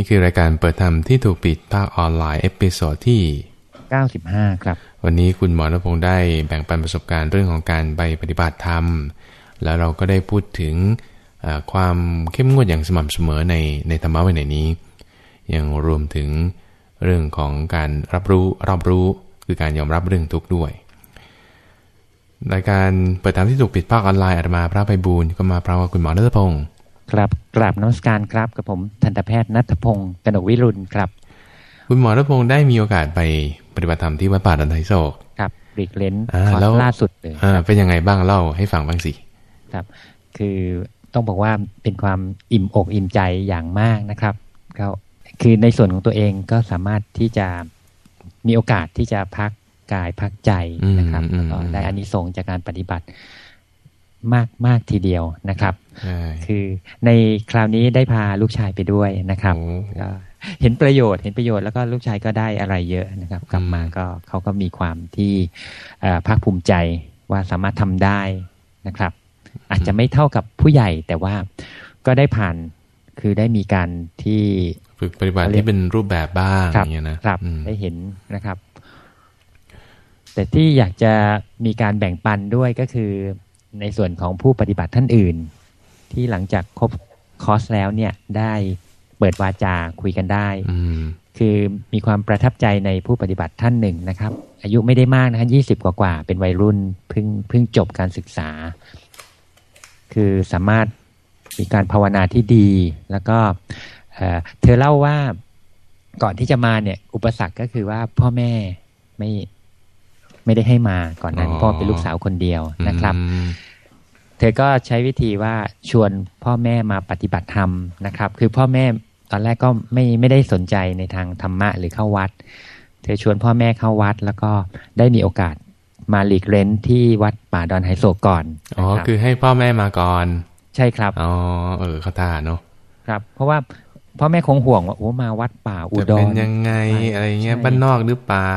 นี่คือรายการเปิดธรรมที่ถูกปิดภาคออนไลน์ episode ที่ 95 ครับ วันนี้คุณหมอนพงษ์ได้แบ่งปันประสบการณ์เรื่องของการไปปฏิบัติธรรม แล้วเราก็ได้พูดถึงเอ่อความเข้มงวดอย่างสม่ำเสมอในในธรรมะวันไหนนี้ ยังรวมถึงเรื่องของการรับรู้รอบรู้คือการยอมรับเรื่องทุกข์ด้วย รายการเปิดธรรมที่ถูกปิดภาคออนไลน์อาตมาพระไพบูลย์ก็มาพร้อมกับคุณหมอเลิศพงศ์ ครับ กราบนมัสการครับกับผมทันตแพทย์นัทพงศ์กนกวิรุณครับ คุณหมอเลิศพงศ์ได้มีโอกาสไปปฏิบัติธรรมที่วัดป่าดันไทโศกครับรีกเลนอ่าคอร์แล้สวล่าสุดเลยอ่าเป็นยังไงบ้างเล่าให้ฟังบ้างสิครับ คือต้องบอกว่าเป็นความอิ่มอกอิ่มใจอย่างมากนะครับก็คือในส่วนของตัวเองก็สามารถที่จะมีโอกาสที่จะพักกายพักใจนะครับอืมแล้วก็อืมได้อานิสงส์จากการปฏิบัติมากมากทีเดียวนะครับใช่ คือในคราวนี้ได้พาลูกชายไปด้วยนะครับโอ้ก็เห็นประโยชน์เห็นประโยชน์แล้วก็ลูกชายก็ได้อะไรเยอะนะครับ กลับมาก็เขาก็มีความที่เอ่อภาคภูมิใจว่าสามารถทำได้นะครับ อาจจะไม่เท่ากับผู้ใหญ่แต่ว่าก็ได้ผ่านคือได้มีการที่ฝึกปฏิบัติที่เป็นรูปแบบบ้างคอรับย่างเงี้ยนะครับอืมได้เห็นนะครับ แต่ที่อยากจะมีการแบ่งปันด้วยก็คือในส่วนของผู้ปฏิบัติท่านอื่น ที่หลังจากครบคอร์สแล้วเนี่ยได้เปิดวาจาคุยกันได้อืมคือมีความประทับใจในผู้ปฏิบัติท่านหนึ่งนะครับ อายุไม่ได้มากนะฮะยี่สิบกว่าๆเป็นวัยรุ่นเพิ่งเพิ่งจบการศึกษา คือสามารถมีการภาวนาที่ดี แล้วก็เอ่อเธอเล่าว่าก่อนที่จะมาเนี่ย อุปสรรคก็คือว่าพ่อแม่ไม่ไม่ได้ให้มาก่อนนั้นอ๋อพ่อเป็นลูกสาวคนเดียวนะครับอืม เธอก็ใช้วิธีว่าชวนพ่อแม่มาปฏิบัติธรรมนะครับ คือพ่อแม่ตอนแรกก็ไม่ไม่ได้สนใจในทางธรรมะหรือเข้าวัด เธอชวนพ่อแม่เข้าวัด แล้วก็ได้มีโอกาสมาหลีกเล้นที่วัดป่าดอนไฮโศกก่อนอ๋อนะครับคือให้พ่อแม่มาก่อน ใช่ครับอ๋อเออเขาท่าเนาะครับ เพราะว่าพ่อแม่คงห่วงว่าโอ้มาวัดป่าอุจะดเป็นรยังไงใช่อะไรเงี้ยใช่บ้านนอกหรือเปล่า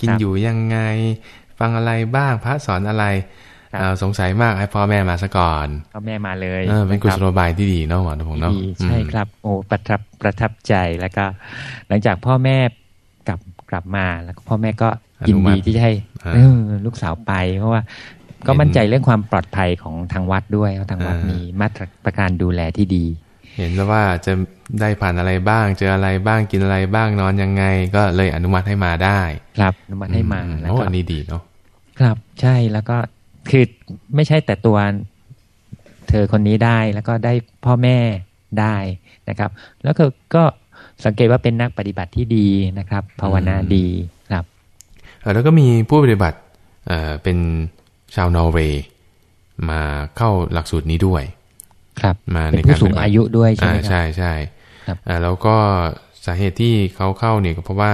กินครับอยู่ยังไง ฟังอะไรบ้างพระสอนอะไรครับอ่า สงสัยมากให้พ่อแม่มาซะก่อนพ่อแม่มาเลยเออเป็นกุะคศรับโลบายที่ดีเนาะหมอทุกเนาะดีอืมใช่ครับ โอ้ประทับประทับใจแล้วก็ หลังจากพ่อแม่กลับกลับมาแล้วก็พ่อแม่ก็ยินดีที่จะให้อ่าเออลูกสาวไปเพราะว่าก็มั่นใจเรื่องความปลอดภัยของทางวัดด้วยเพราะทางวัดอ่ามีมีมาตรการดูแลที่ดี เห็นแล้วว่าจะได้ผ่านอะไรบ้าง เจออะไรบ้างกินอะไรบ้างนอนยังไง ก็เลยอนุมัติให้มาได้ ครับอนุมัติให้มาอืแล้วโอ้ก็อันนี้ดีเนาะครับใช่แล้วก็ คือไม่ใช่แต่ตัวเธอคนนี้ได้แล้วก็ได้พ่อแม่ได้นะครับ แล้วก็ก็สังเกตว่าเป็นนักปฏิบัติที่ดีนะครับ ภาวนาดีครับเอ่อแล้วก็มีผู้ปฏิบัติเอ่อเป็นชาวนอร์เวย์มาเข้าหลักสูตรนี้ด้วย ครับ มาเป็ในนการผู้สูงปฏิบัติอายุด้วยใช่อ่าไหมครับใช่ใช่ครับอ่าแล้วก็สาเหตุที่เขาเข้าเนี่ยก็เพราะว่า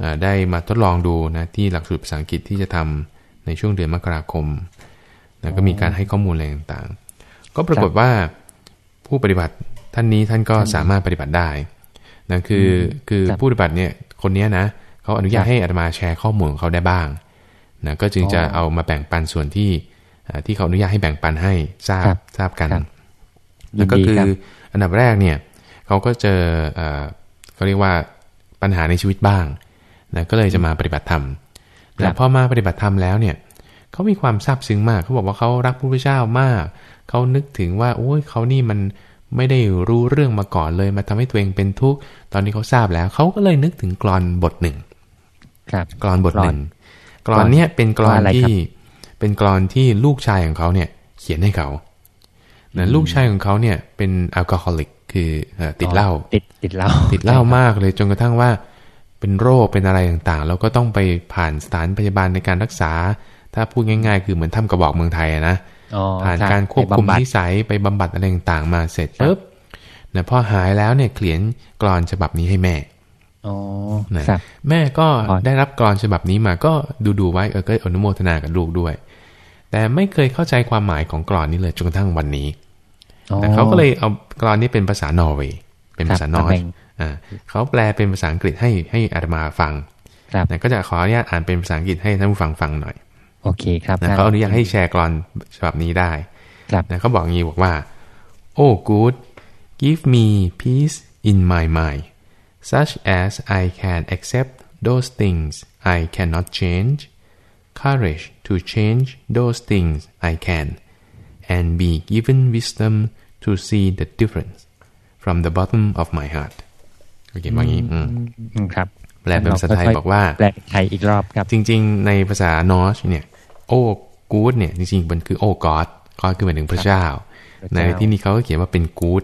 อ่าได้มาทดลองดูนะที่หลักสูตรภาษาอังกฤษที่จะทำ ในช่วงเดือนมกราคมนะก็มีการให้ข้อมูลอะไรต่างๆ ก็ปรากฏว่าผู้ปฏิบัติท่านนี้ท่านก็สามารถปฏิบัติได้นะคือคือครับผู้ปฏิบัติเนี่ยคนเนี้ยนะเขาอนุญาตครับให้อาตมาแชร์ข้อมูลของเขาได้บ้างนะก็จึงจะอ๋อเอามาแบ่งปันส่วนที่อ่าที่เขาอนุญาตให้แบ่งปันให้ทราบครับทราบกันครับแล้วก็ยินดีคือครับอันดับแรกเนี่ยเขาก็เจอเอ่อเขาเรียกว่าปัญหาในชีวิตบ้างนะก็เลยจะมาปฏิบัติธรรมครั แต่บพอมาปฏิบัติธรรมแล้วเนี่ยเขามีความซาบซึ้งมากเขาบอกว่าเขารักพระพุทธเจ้ามากเขานึกถึงว่าโอ้ยเขานี่มันไม่ได้รู้เรื่องมาก่อนเลย มาทำให้ตัวเองเป็นทุกข์ตอนนี้เขาทราบแล้วเขาก็เลยนึกถึงกรอนบทหนึ่งครับกรอนบทหนึ่งกกรรออนนเนี่ยเป็นกรอนว่าอะไรครับที่เป็นกรอนที่ลูกชายของเขาเนี่ย เขียนให้เขานะลูกชายของเขาเนี่ยเป็นแอลกอฮอลิกคือเอ่อติดเหล้าติดติดเหล้าติดเหล้ามากเลยจนกระทั่งว่า เป็นโรคเป็นอะไรต่างๆ แล้วก็ต้องไปผ่านสถานพยาบาลในการรักษา ถ้าพูดง่าย ๆ คือเหมือนทำกระบอกเมืองไทยอะนะอ๋อผ่านบการควบคุมไปำบัดนิสัยไปบำบัดอะไรต่างๆ มาเสร็จครับปุ๊บนะพอหายแล้วเนี่ยเขียนกรอนฉบับนี้ให้แม่อ๋อนะครับแม่ก็อ๋อได้รับกรอนฉบับนี้มาก็ดูๆไว้เออก็อนุโมทนากับลูกด้วย แต่ไม่เคยเข้าใจความหมายของกรอนนี้เลยจนกระทั่งวันนี้อ๋อแต่เขาก็เลยเอากรอนนี้เป็นภาษานอร์เวย์เป็นภาษานอร์ครับอ่า เขาแปลเป็นภาษาอังกฤษให้ให้อาตมาฟังครับนะก็จะขออนุญาตอ่านเป็นภาษาอังกฤษให้ท่านผู้ฟังฟังหน่อย โอเคครับนะเขาอนุญาตให้แชร์กรอนฉบับนี้ได้ ครับนะเขาบอกงี้บอกว่า Oh good give me peace in my mind such as I can accept those things I cannot change courage to change those things I can and be given wisdom to see the difference from the bottom of my heart โอเคว่างี้อืมอืมครับ แปลเป็นภาษาไทยบอกว่า แปลเป็นไทยอีกรอบครับ จริง ๆ ในภาษานอชเนี่ยโอ้กูดเนี่ยจริงๆมันคือโอ้กอดกอดคือหมายถึงพระเจ้าพระในเจ้าที่นี้เขาก็เขียนว่าเป็นกูด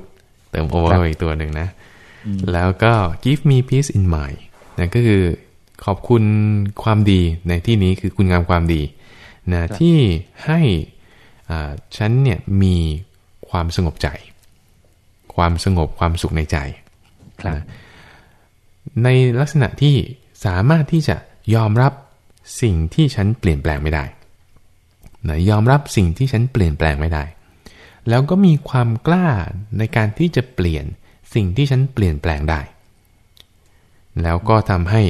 เติมโอครับเข้าไปอีกตัวหนึ่งนะ แล้วก็ give me peace in mind นั่นก็คือขอบคุณความดีในที่นี้คือคุณงามความดีนะที่ให้อ่าฉันเนี่ยมีความสงบใจ ความสงบความสุขในใจครับ ในลักษณะที่สามารถที่จะยอมรับสิ่งที่ฉันเปลี่ยนแปลงไม่ได้นะยอมรับสิ่งที่ฉันเปลี่ยนแปลงไม่ได้ แล้วก็มีความกล้าในการที่จะเปลี่ยนสิ่งที่ฉันเปลี่ยนแปลงได้ แล้วก็ทำให้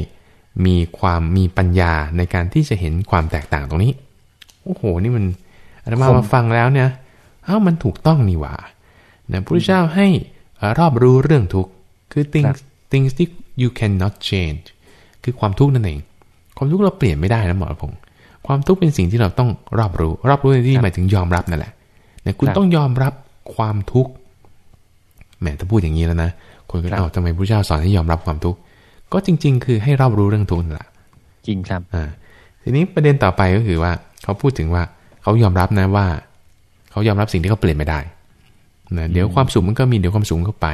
มีความมีปัญญาในการที่จะเห็นความแตกต่างตรงนี้ โอ้โห นี่มันอาตมาคมมาฟังแล้วเนี่ยเอ้ามันถูกต้องนี่หว่านะพระพุทธเจ้าให้เอ่อรอบรู้เรื่องทุกข์คือ things things ที่ you cannot change คือความทุกข์นั่นเอง ความทุกข์เราเปลี่ยนไม่ได้นะหมอพงศ์ความทุกข์เป็นสิ่งที่เราต้องรอบรู้ รอบรู้ในที่หมายถึงยอมรับนั่นแหละนะคุณต้องยอมรับความทุกข์แหมถ้าพูดอย่างนี้แล้วนะคนก็เอ้าทำไมพระเจ้าสอนให้ยอมรับความทุกข์ก็จริง ๆ คือให้รอบรู้เรื่องทุกข์นั่นแหละจริงครับอ่าทีนี้ประเด็นต่อไปก็คือว่า เขาพูดถึงว่าเขายอมรับนะว่า เขายอมรับสิ่งที่เขาเปลี่ยนไม่ได้นะเดี๋ยวความสุขมันก็มีเดี๋ยวความสูงเข้าไป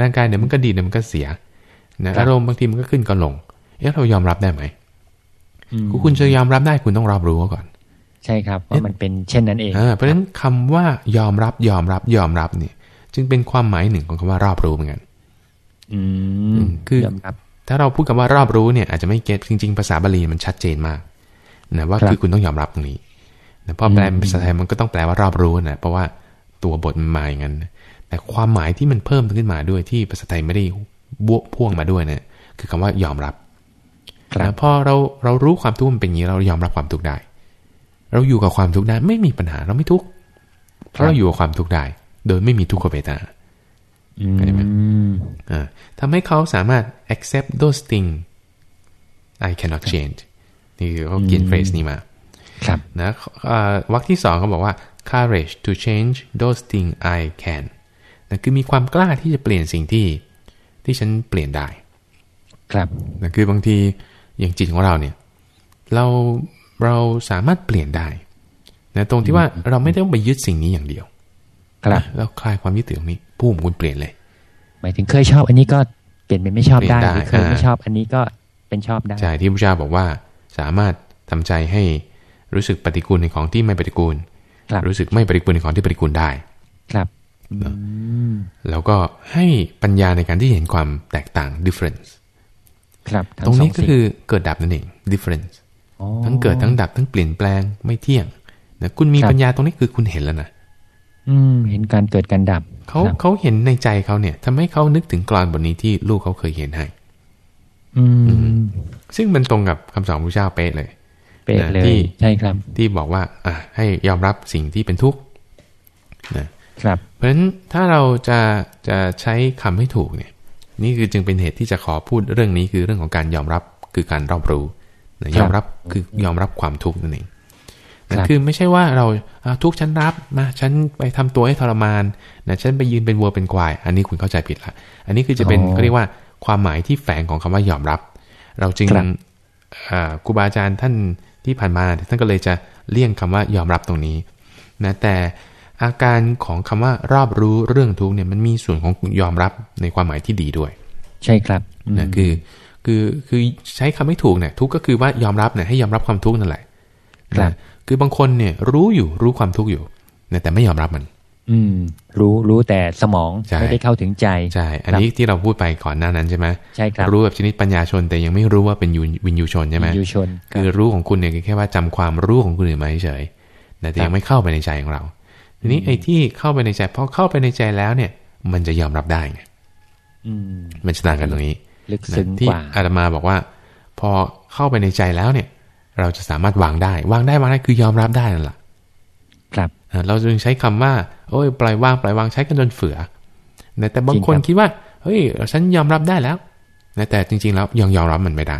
ร่างกายเดี๋ยวมันก็ดีเดี๋ยวมันก็เสีย นะอารมณ์บางทีมันก็ขึ้นก็ลง เอ๊ะเรายอมรับได้ไหมอืมคุณจะยอมรับได้คุณต้องรับรู้ก่อน ใช่ครับว่ามันเป็นเช่นนั้นเองอ่าเพราะฉะนั้นคำว่ายอมรับยอมรับยอมรับเนี่ย จึงเป็นความหมายหนึ่งของคำว่ารอบรู้เหมือนกันอือืมมคือยอมรับถ้าเราพูดคำว่ารอบรู้เนี่ยอาจจะไม่เก็ตจริงๆภาษาบาลีมันชัดเจนมากนะว่าครับคือคุณต้องยอมรับตรงนี้นะพอแปลเป็นภาษาไทยมันก็ต้องแปลว่ารอบรู้นะเพราะว่าตัวบทมันมาอย่างนั้นนะแต่ความหมายที่มันเพิ่มขึ้นมาด้วยที่ภาษาไทยไม่ได้ บวกพ่วงมาด้วยเนี่ยคือคำว่ายอมรับครับนะพอเราเรารู้ความทุกข์มันเป็นอย่างนี้เรายอมรับความทุกข์ได้ เราอยู่กับความทุกข์ได้ไม่มีปัญหาเราไม่ทุกข์เพราะเราอยู่กับความทุกข์ได้ โดยไม่มีทุกขเวทนาอืเข้าใจไหมมอ่าทำให้เขาสามารถ accept those things I cannot change นี่คือเขาเขียน phrase นี้มา ครับนะเอ่อวรรคที่สองเขาบอกว่า courage to change those things I can นะคือมีความกล้าที่จะเปลี่ยนสิ่งที่ ที่ฉันเปลี่ยนได้ ครับนะคือบางทีอย่างจิตของเราเนี่ย เราเราสามารถเปลี่ยนได้นะตรงที่ว่าเราไม่ต้องไปยึดสิ่งนี้อย่างเดียว ครับนะเราคลายความยึดถือตรงนี้ปุ้มคุณเปลี่ยนเลย หมายถึงเคยชอบ อันนี้ก็เปลี่ยนเป็นไม่ชอบได้เปลี่ยนได้หรือเคยไม่อ่าชอบอันนี้ก็เป็นชอบได้ใช่ที่พระเจ้าบอกว่าสามารถทำใจให้รู้สึกปฏิกูลในของที่ไม่ปฏิกูลครับรู้สึกไม่ปฏิกูลในของที่ปฏิกูลได้ ครับอืม แล้วก็ให้ปัญญาในการที่เห็นความแตกต่าง difference ครับตรงนี้สก็คือเกิดดับนั่นเอง difference อ๋อทั้งเกิดทั้งดับทั้งเปลี่ยนแปลงไม่เที่ยงนะคุณมีครับปัญญาตรงนี้คือคุณเห็นแล้วนะอืม เห็นการเกิดการดับเขาครับเขาเห็นในใจเขาเนี่ยทำให้เขานึกถึงกรอนบทนี้ที่ลูกเขาเคยเห็นให้ อืม ซึ่งมันตรงกับคำสอนพระเจ้าเป๊ะเลย เป๊ะเลนะที่ยใช่ครับ ที่บอกว่า อะให้ยอมรับสิ่งที่เป็นทุกข์นะครับ เพราะฉะนั้นถ้าเราจะจะใช้คำให้ถูกเนี่ยนี่คือจึงเป็นเหตุที่จะขอพูดเรื่องนี้คือเรื่องของการยอมรับคือการรอบรู้นะยอมรับคือยอมรับความทุกข์นั่นเองนะคือไม่ใช่ว่าเราอะทุกข์ฉันรับมาฉันไปทำตัวให้ทรมานนะฉันไปยืนเป็นวัวเป็นควาย อันนี้คุณเข้าใจผิดละอันนี้คือจะเป็นเขาเรียกว่าความหมายที่แฝงของคำว่ายอมรับ เราจึงอ่าครูบาอาจารย์ท่านที่ผ่านมาท่านก็เลยจะเลี่ยงคำว่ายอมรับตรงนี้นะแต่ อาการของคำว่ารอบรู้เรื่องทุกข์เนี่ยมันมีส่วนของยอมรับในความหมายที่ดีด้วย ใช่ครับอืมนะคือคือคือใช้คำไม่ถูกเนี่ยทุกข์ก็คือว่ายอมรับเนี่ยให้ยอมรับความทุกข์นั่นแหละครับนะคือบางคนเนี่ยรู้อยู่รู้ความทุกข์อยู่นะแต่ไม่ยอมรับมัน อืม รู้รู้แต่สมองใช่ไม่ได้เข้าถึงใจใช่อันนี้ที่เราพูดไปก่อนหน้านั้นใช่ไหมใช่ครับรู้แบบชนิดปัญญาชนแต่ยังไม่รู้ว่าเป็นยูวินยูชนใช่ไหมยูชน คือรู้ของคุณเนี่ยคือแค่ว่าจำความรู้ของคนอื่นมาเฉยๆแต่ยังไม่เข้าไปในใจของเรา ทีนี้ไอ้ที่เข้าไปในใจพอเข้าไปในใจแล้วเนี่ย มันจะยอมรับได้ไงอืมมันจะต่างกันตรงนี้ลึกซึ้งนะที่กว่าอาตมาบอกว่า พอเข้าไปในใจแล้วเนี่ย เราจะสามารถวางได้วางได้วางได้คือยอมรับได้นั่นแหละครับอ่าเราจึงใช้คำว่า โอ้ยปล่อยวางปล่อยวางใช้กันจนเฟือนะแต่บางคนจริงครับคิดว่า เฮ้ย ฉันยอมรับได้แล้วนะแต่จริง ๆ แล้วยังยอมรับมันไม่ได้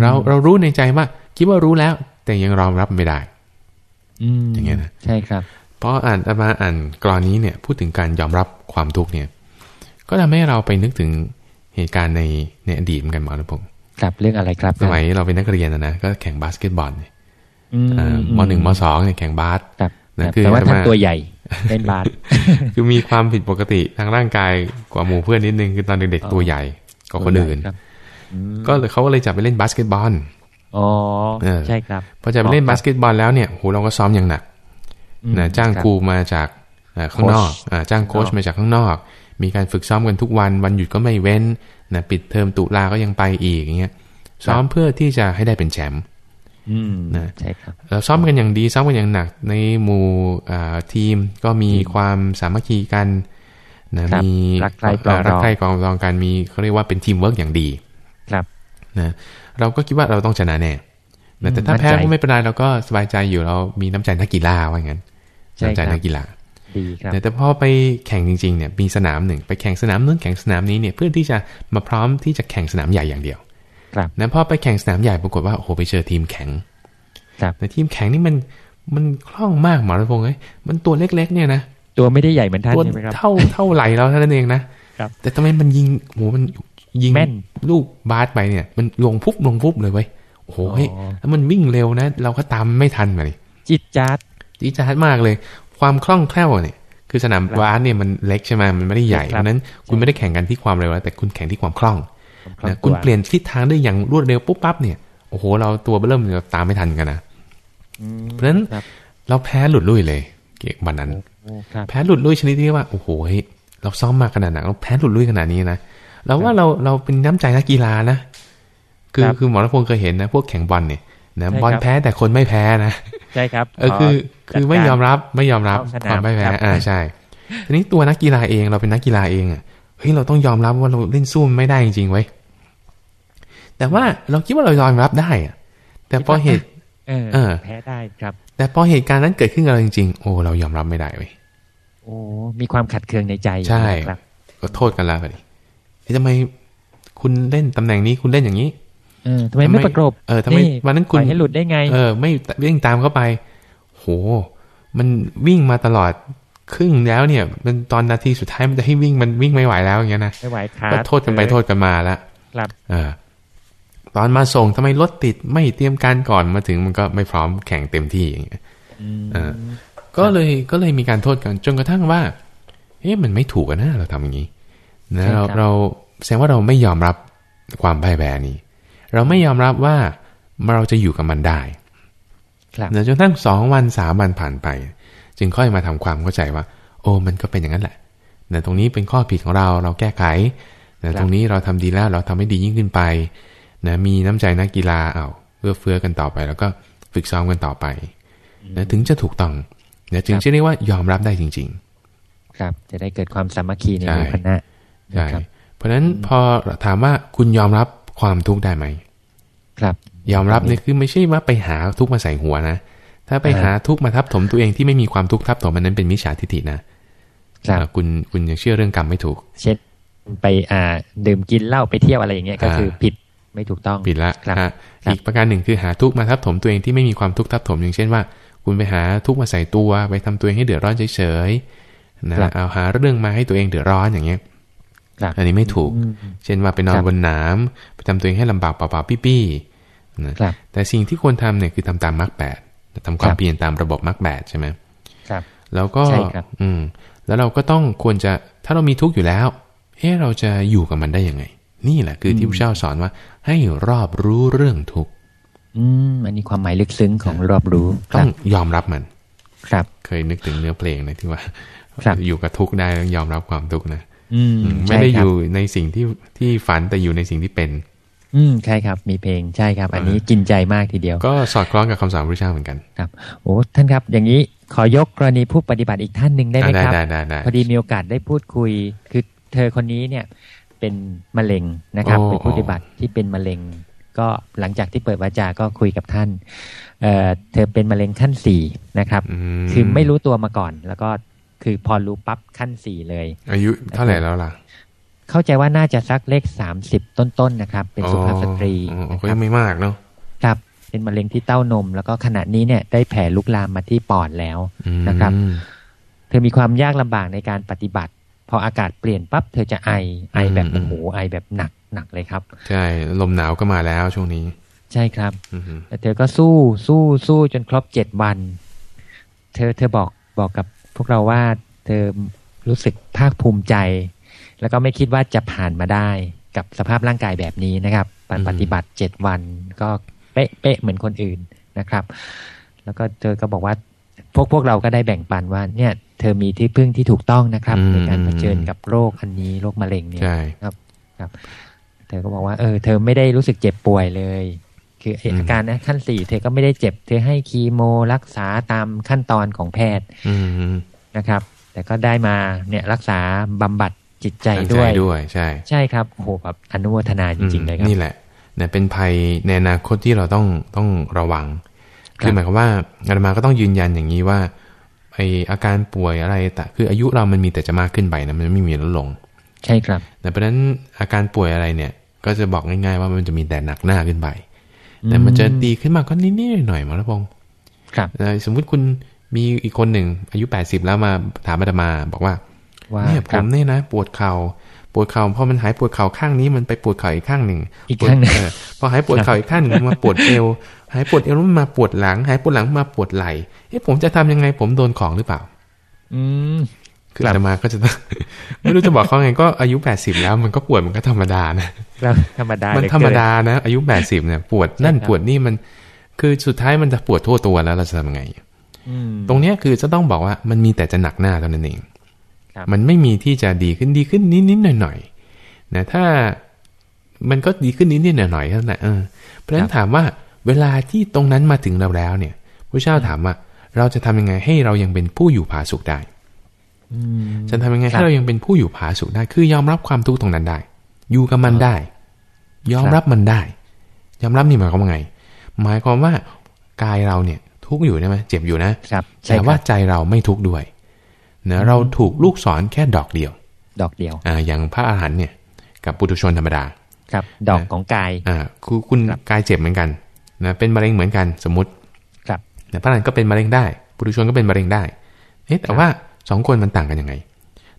เราเรารู้ในใจว่า คิดว่ารู้แล้ว แต่ยังยอมรับไม่ได้อืมอย่างเงี้ยนะใช่ครับเพราะอ่านอามาอ่านกรณีเนี่ยพูดถึงการยอมรับความทุกข์เนี่ย ก็ทำให้เราไปนึกถึงเหตุการณ์ในในอดีตเหมือนกันหมอนะผมครับเรื่องอะไรครับ สมัยเราเป็นนักเรียนนะนะก็แข่งบาสเกตบอลเนี่ยอืมอ่ามหนึ่งมสองเนี่ยแข่งบาสครับนะครับคือแต่ว่าอาตมาท่านตัวใหญ่เล่นบาสคือมีความผิดปกติทางร่างกายกว่าหมู่เพื่อนนิดนึงคือตอนเด็กอ๋อๆตัวใหญ่กว่าคนอื่นครับอืมก็เลยเขาก็เลยจับไปเล่นบาสเกตบอลอ๋อเออใช่ครับพอจะไปเล่นอ๋อครับบาสเกตบอลแล้วเนี่ยโหเราก็ซ้อมอย่างหนักอืม นะจ้างครับครูมาจากเอ่อข้างนอกโค้ชอ่าจ้างโค้ชข้างนอกมาจากข้างนอก มีการฝึกซ้อมกันทุกวัน วันหยุดก็ไม่เว้นนะปิดเทอมตุลาก็ยังไปอีกอย่างเงี้ยซ้อมเพื่อที่จะให้ได้เป็นแชมป์อืมนะใช่ครับเราซ้อมกันอย่างดีซ้อมกันอย่างหนักในหมู่อ่าทีมก็มีความสามัคคีกันนะครับมีรักใคร่ปรองเอ่อรักดองใคร่ปรองดองกันมีเขาเรียกว่าเป็นทีมเวิร์กอย่างดี ครับนะเราก็คิดว่าเราต้องชนะแน่นะ แต่ถ้ามั่นใจแพ้ก็ไม่เป็นไรเราก็สบายใจอยู่เรามีน้ำใจนักกีฬาว่างั้นใช่น้ำใจครับนักกีฬาดีครับแต่พอไปแข่งจริงๆเนี่ยมีสนามหนึ่งไปแข่งสนามนู้นแข่งสนามนี้เนี่ยเพื่อที่จะมาพร้อมที่จะแข่งสนามใหญ่อย่างเดียว ครับนะพอไปแข่งสนามใหญ่ปรากฏว่าโอ้โหไปเจอทีมแข็ง ครับแต่ทีมแข็งนี่มันมันคล่องมากหมอรัตพงษ์เอ้ยมันตัวเล็ก ๆ เนี่ยนะตัวไม่ได้ใหญ่เหมือนท่านตัวใช่ไหมครับเท่าเท่าไหลเราเท่านั้นเองนะครับแต่ทำไมมันยิงโหมันยิงแม่นลูกบาสไปเนี่ย มันลงฟุบลงฟุบเลยเว้ย โอ้โหเฮ้ยอ๋อแล้วมันวิ่งเร็วนะ เราก็ตามไม่ทันมาเลยจิตจัดจีดจาดมากเลย ความคล่องแคล่วเนี่ยคือสนามครับบาสเนี่ยมันเล็กใช่ไหมมันไม่ได้ใหญ่คเพรับราะฉะนั้นคุณไม่ได้แข่งกันที่ความเร็วแล้วแต่คุณแข่งที่ความคล่องผมนะกคุณลัวเปลี่ยนทิศทางได้อย่างรวดเร็วปุ๊บปั๊บเนี่ยโอ้โห เราตัวเริ่มเราตามไม่ทันกันนะอืมเพราะฉะนั้นครับเราแพ้หลุดลุ่ยเลยเกมวันนั้นโอ้ครับแพ้หลุดลุ่ยชนิดที่ว่าโอ้โหเฮ้ยเราซ้อมมาขนาดไหนเราแพ้หลุดลุ่ยขนาดนี้นะเราว่าเราเราเป็นน้ำใจนักกีฬานะ คือครับคือหมอรัพงศ์เคยเห็นนะ พวกแข่งบอลเนี่ยนะใช่บอลครับแพ้แต่คนไม่แพ้นะใช่ครับเออคือคือไม่ยอมรับไม่ยอมรับเข้าสนามความไม่แพ้ครับอ่าใช่ทีนี้ตัวนักกีฬาเองเราเป็นนักกีฬาเองอะเฮ้ยเราต้องยอมรับว่าเราเล่นสู้มันไม่ได้จริงๆไว้ยแต่ว่าเราคิดว่าเรายอมรับได้อะ แต่พอเหตุเออเออแพ้ได้ครับ แต่พอเหตุการณ์นั้นเกิดขึ้นกับเราจริงๆ โอ้เรายอมรับไม่ได้เว้ยโอ้มีความขัดเคืองในใจใช่ครับก็โทษกันแล้วดิเฮ้ยทำไมคุณเล่นตำแหน่งนี้คุณเล่นอย่างนี้ เออทำไมไม่ประกบเออทำไมวันนั้นปคุณล่อยให้หลุดได้ไง เออ ไม่วิ่งตามเข้าไป โห มันวิ่งมาตลอดครึ่งแล้วเนี่ย มันตอนนาทีสุดท้ายมันจะให้วิ่งมันวิ่งไม่ไหวแล้วอย่างเงี้ยนะไม่ไหวขาก็โทษกันไปโทษกันมาแล้วครับเออตอนมาส่งทำไมรถติดไม่เตรียมการก่อนมาถึงมันก็ไม่พร้อมแข่งเต็มที่อย่างเงี้ยอืมเออ ก็เลยก็เลยมีการโทษกันจนกระทั่งว่า เอ๊ะมันไม่ถูกกันนะเราทำอย่างนี้นะเราเราแสดงว่าเราไม่ยอมรับความพ่ายแพ้นี้ เราไม่ยอมรับว่าเราจะอยู่กับมันได้ครับนะจนกระทั่งสองวันสามวันผ่านไป จึงค่อยมาทำความเข้าใจว่า โอ้มันก็เป็นอย่างนั้นแหละนะตรงนี้เป็นข้อผิดของเราเราแก้ไขนะตรงนี้เราทำดีแล้วเราทำให้ดียิ่งขึ้นไปนะมีน้ำใจนักกีฬาเอาเพื่อเฟื้อกันต่อไป แล้วก็ฝึกซ้อมกันต่อไปนะถึงจะถูกต้องนะจึงจะเรียกว่ายอมรับได้จริงครับ จะได้เกิดความสามัคคีในใช่หมู่คณะๆใช่นะครับเพราะฉะนั้นพอถามว่าคุณยอมรับ ความทุกข์ได้ไหมครับ ยอมรับเนี่ยคือไม่ใช่ว่าไปหาทุกข์มาใส่หัวนะ ถ้าไปหาทุกข์มาทับถมตัวเองที่ไม่มีความทุกข์ทับถมมันนั้นเป็นมิจฉาทิฏฐินะครับอ่าคุณคุณยังเชื่อเรื่องกรรมไม่ถูก เช่นไปอ่าดื่มกินเหล้าไปเที่ยวอะไรอย่างเงี้ยก็อ่าคือผิดไม่ถูกต้องผิดละครับฮะครับอีกประการหนึ่งคือหาทุกข์มาทับถมตัวเองที่ไม่มีความทุกข์ทับถมอย่างเช่นว่า คุณไปหาทุกข์มาใส่ตัว ไปทำตัวเองให้เดือดร้อนเฉยๆนะครับเอาหาเรื่องมาให้ตัวเองเดือดร้อนอย่างเงี้ยครับ อันนี้ไม่ถูกอืมเช่นว่าไปนอนครับบนหนามไปทำตัวเองให้ลำบากเปล่าๆปี้ๆนะครับแต่สิ่งที่ควรทำเนี่ยคือทำตามมรรคแปดทำความครับเพียรตามระบบมรรคแปดใช่ไหมครับ แล้วก็ใช่ครับอืมแล้วเราก็ต้องควรจะถ้าเรามีทุกข์อยู่แล้ว เอ๊ะเราจะอยู่กับมันได้ยังไง นี่แหละคือที่พระเจ้าสอนว่า ให้รอบรู้เรื่องทุกข์อืมอันนี้ความหมายลึกซึ้งของรอบรู้คต้รัอบงยอมรับมัน ครับ เคยนึกถึงเนื้อเพลงนะที่ว่าครับอยู่กับทุกข์ได้ต้องยอมรับความทุกข์นะ อืมอืมใช่ไม่ได้คอรับยู่ในสิ่งที่ที่ฝันแต่อยู่ในสิ่งที่เป็น อืมใช่ครับ มีเพลงใช่ครับ อันนี้กินใจมากทีเดียว ก็สอดคล้องกับคำสอนพระเจ้าเหมือนกันครับโอ้ท่านครับ อย่างนี้ขอยกกรณีผู้ปฏิบัติอีกท่านหนึ่งได้ไหมได้ครับได้ได้ได้พอดีมีโอกาสได้พูดคุย คือเธอคนนี้เนี่ย เป็นมะเร็งนะครับโอ้เป็นผู้ปฏิบัติที่เป็นมะเร็ง ก็หลังจากที่เปิดวาจาก็คุยกับท่านเอ่อเธอเป็นมะเร็งขั้นสี่นะครับอืคือไม่รู้ตัวมาก่อน แล้วก็ คือพอรู้ปั๊บขั้นสี่เลย อายุเท่าไหร่แล้วล่ะ เข้าใจว่าน่าจะสักเลขสามสิบต้นๆนะครับ เป็นสุภาพสตรีอ๋ออ๋อนะก็คยัรับงไม่มากเนาะครับเป็นมะเร็งที่เต้านม แล้วก็ขณะนี้เนี่ยได้แผ่ลุกลามมาที่ปอดแล้วอืมนะครับ เธอมีความยากลำบากในการปฏิบัติ พออากาศเปลี่ยนปั๊บเธอจะไอไอแบบโอ้โหไอแบบหนักหนักเลยครับ ใช่ลมหนาวก็มาแล้วช่วงนี้ ใช่ครับอือฮึแต่เธอก็สู้สู้สู้จนครบเจ็ดวัน เธอเธอบอกบอกกับ พวกเราว่าเธอรู้สึกภาคภูมิใจ แล้วก็ไม่คิดว่าจะผ่านมาได้กับสภาพร่างกายแบบนี้นะครับปฏิปฏิบัติเจ็ดวันก็เป๊ะเป๊ะเหมือนคนอื่นนะครับ แล้วก็เธอก็บอกว่าพวกพวกเราก็ได้แบ่งปันว่า เนี่ย เธอมีที่พึ่งที่ถูกต้องนะครับ ในการเผชิญกับโรคอันนี้โรคมะเร็งเนี่ยใช่เธอก็บอกว่าเออเธอไม่ได้รู้สึกเจ็บป่วยเลย คือไอ้อืมอาการนะขั้นสี่เธอก็ไม่ได้เจ็บ เธอให้คีโมรักษาตามขั้นตอนของแพทย์อืม นะครับ แต่ก็ได้มาเนี่ยรักษาบำบัดจิตใจตั้งด้วยด้วยใช่ ใช่ครับโอ้โหแบบอนุโมทนาจริงๆเลยครับนี่แหละเนี่ยเป็นภัยในอนาคตที่เราต้องต้องระวังครับคือหมายความว่าอาตมาก็ต้องยืนยันอย่างนี้ว่าไออาการป่วยอะไรแต่คืออายุเรามันมีแต่จะมากขึ้นไปนะมันไม่มีลดลง ใช่ครับแต่เพราะฉะนั้นอาการป่วยอะไรเนี่ย ก็จะบอกง่ายๆว่ามันจะมีแต่หนักหน้าขึ้นไปแต่มันจะดีขึ้นมาก็นิดๆหน่อยๆหมอระพงษ์ครับเอ่อสมมุติคุณ มีอีกคนหนึ่ง อายุ 80 แล้วมาถามอาตมา บอกว่าว่าเนี่ยผครับมเนี่ยนะ ปวดเข่าปวดเข่าพอมันหายปวดเข่าข้างนี้มันไปปวดเข่าอีกข้างหนึ่งอีกข้างหนึ่งเออพอหายปวดเข่าอีกข้างหนึ่งมันมาปวดเอว หายปวดเอวแล้วมันมาปวดหลัง หายปวดหลังมาปวดไหล่เอ๊ะผมจะทำยังไงผมโดนของหรือเปล่า อืมคืออาตมาก็จะต้องไม่รู้จะบอกเขาไงก็อายุ80แล้วมันก็ปวดมันก็ธรรมดานะเราธรรมดา มันเหลือธรรมเกิดานะ อายุ80เนี่ยปวดนั่นใช่ครับปวดนี่มัน คือสุดท้ายมันจะปวดทั่วตัวแล้วเราจะทำยังไงอืม ตรงเนี้ยคือจะต้องบอกว่ามันมีแต่จะหนักหน้าเท่านั้นเองครับมันไม่มีที่จะดีขึ้นดีขึ้นนิดนิดหน่อยหน่อยๆนะถ้ามันก็ดีขึ้นนิดนิดหน่อยหน่อยๆเท่านั้นแหละเออเพราะฉะนั้นถามว่าเวลาที่ตรงนั้นมาถึงเราแล้วเนี่ยพระเจ้าถามว่า เราจะทำยังไงให้เรายังเป็นผู้อยู่ผาสุขได้อืมจะทำยังไงครัให้บเรายังเป็นผู้อยู่ผาสุขได้ คือยอมรับความทุกข์ตรงนั้นได้ อยู่กับมันได้ ยอมครับรับมันได้ ยอมรับนี่หมายความว่าไง หมายความว่ากายเราเนี่ย ทุกข์อยู่ใช่ไหมเจ็บอยู่นะครับใช่แต่คว่ารับใจเราไม่ทุกข์ด้วยนะเราถูกลูกศรแค่ดอกเดียว ดอกเดียวอ่าอย่างพระอาหารหันต์เนี่ย กับปุถุชนธรรมดา ครับ ดอกของกายอ่าคือคุณครับกายเจ็บเหมือนกันนะเป็นมะเร็งเหมือนกันสมมติ ครับนะพระอรหันต์ก็เป็นมะเร็งได้ ปุถุชนก็เป็นมะเร็งได้เอ๊ะแต่ว่าสองคนมันต่างกันยังไง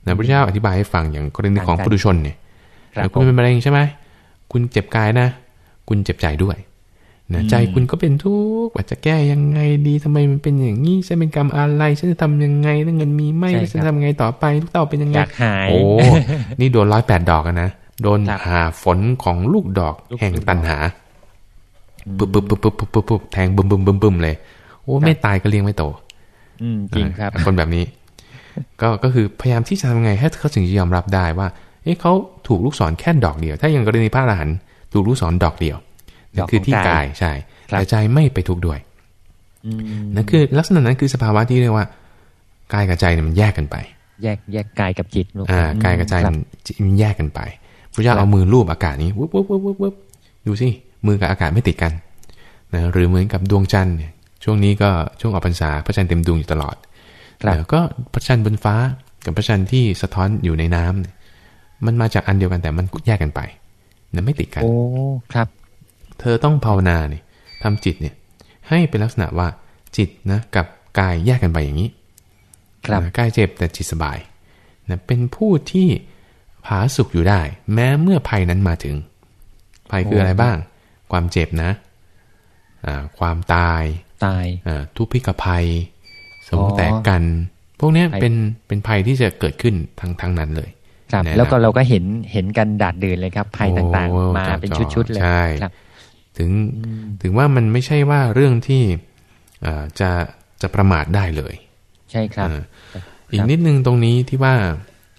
นะพระเจ้าอธิบายให้ฟังอย่างกรณีของต่างกันปุถุชนเนี่ยครับแล้วคุณเป็นมะเร็งใช่ไหมคุณเจ็บกายนะ คุณเจ็บใจด้วย นะใจคุณก็เป็นทุกข์ว่าจะแก้ยังไงดีทำไมมันเป็นอย่างนี้ฉันเป็นกรรมอะไรฉันจะทำยังไงถ้าเงินมีไหมใช่ครับฉันจะทำยังไงต่อไปลูกเต้าเป็นยังไงอยากหายโอ้นี่โดนร้อยแปดดอกอะนะโดนครับหาฝนของลูกดอกลูกแห่งดอกตันหาปึ๊บปึ๊บปึ๊บปึ๊บปึ๊บปึ๊บปึ๊บแทงบึมบึมบึมบึมเลย โอ้ไม่ตายก็เลี้ยงไม่โตอืมจริงครับอ่าคนแบบนี้ ก็ก็คือพยายามที่จะทำยังไงให้เขาถึงจะยอมรับได้ว่าเอ๊ะเขาถูกลูกศรแค่ดอกเดียว ถ้าอย่างกรณีพระอรหันต์ถูกลูกศรดอกเดียวดอก คือที่ของกายกายใช่ครับแต่ใจไม่ไปทุกข์ด้วยอืมนั่นคือลักษณะนั้นคือสภาวะที่เรียกว่ากายกับใจเนี่ยมันแยกกันไป แยกแยกกายกับจิตลูกอ่าอืมกายกับใจครับมันมันแยกกันไปพระเจ้าครับเอามือลูบอากาศนี้วุบวุบวุบวุบวุบดูสิมือกับอากาศไม่ติดกันนะหรือเหมือนกับดวงจันทร์เนี่ยช่วงนี้ก็ช่วงออกพรรษาพระจันทร์เต็มดวงอยู่ตลอดครับแล้วก็พระจันทร์บนฟ้ากับพระจันทร์ที่สะท้อนอยู่ในน้ำเนี่ยมันมาจากอันเดียวกันแต่มันแยกกันไปนะไม่ติดกันโอ้ครับ เธอต้องภาวนาเนี่ยทำจิตเนี่ย ให้เป็นลักษณะว่าจิตนะกับกายแยกกันไปอย่างนี้ ครับนะกายเจ็บแต่จิตสบายนะเป็นผู้ที่ผาสุขอยู่ได้ แม้เมื่อภัยนั้นมาถึง ภัยคืออะไรบ้าง ความเจ็บนะอ่าความตายตายอ่าทุพพิกภัย สมองอ๋อแตกกัน พวกเนี้ยภัยเป็นเป็นภัยที่จะเกิดขึ้นทั้งทั้งนั้นเลย ครับแน่แล้วก็เราก็เห็นเห็นกันดาดเดินเลยครับ ภัยต่างโอ้ๆมาจ่อเป็นจ่อชุดๆเลยใช่ครับ ถึงอืมถึงว่ามันไม่ใช่ว่าเรื่องที่อ่าจะจะประมาทได้เลย ใช่ครับอ่าอีกนิดนึงตรงนี้ที่ว่า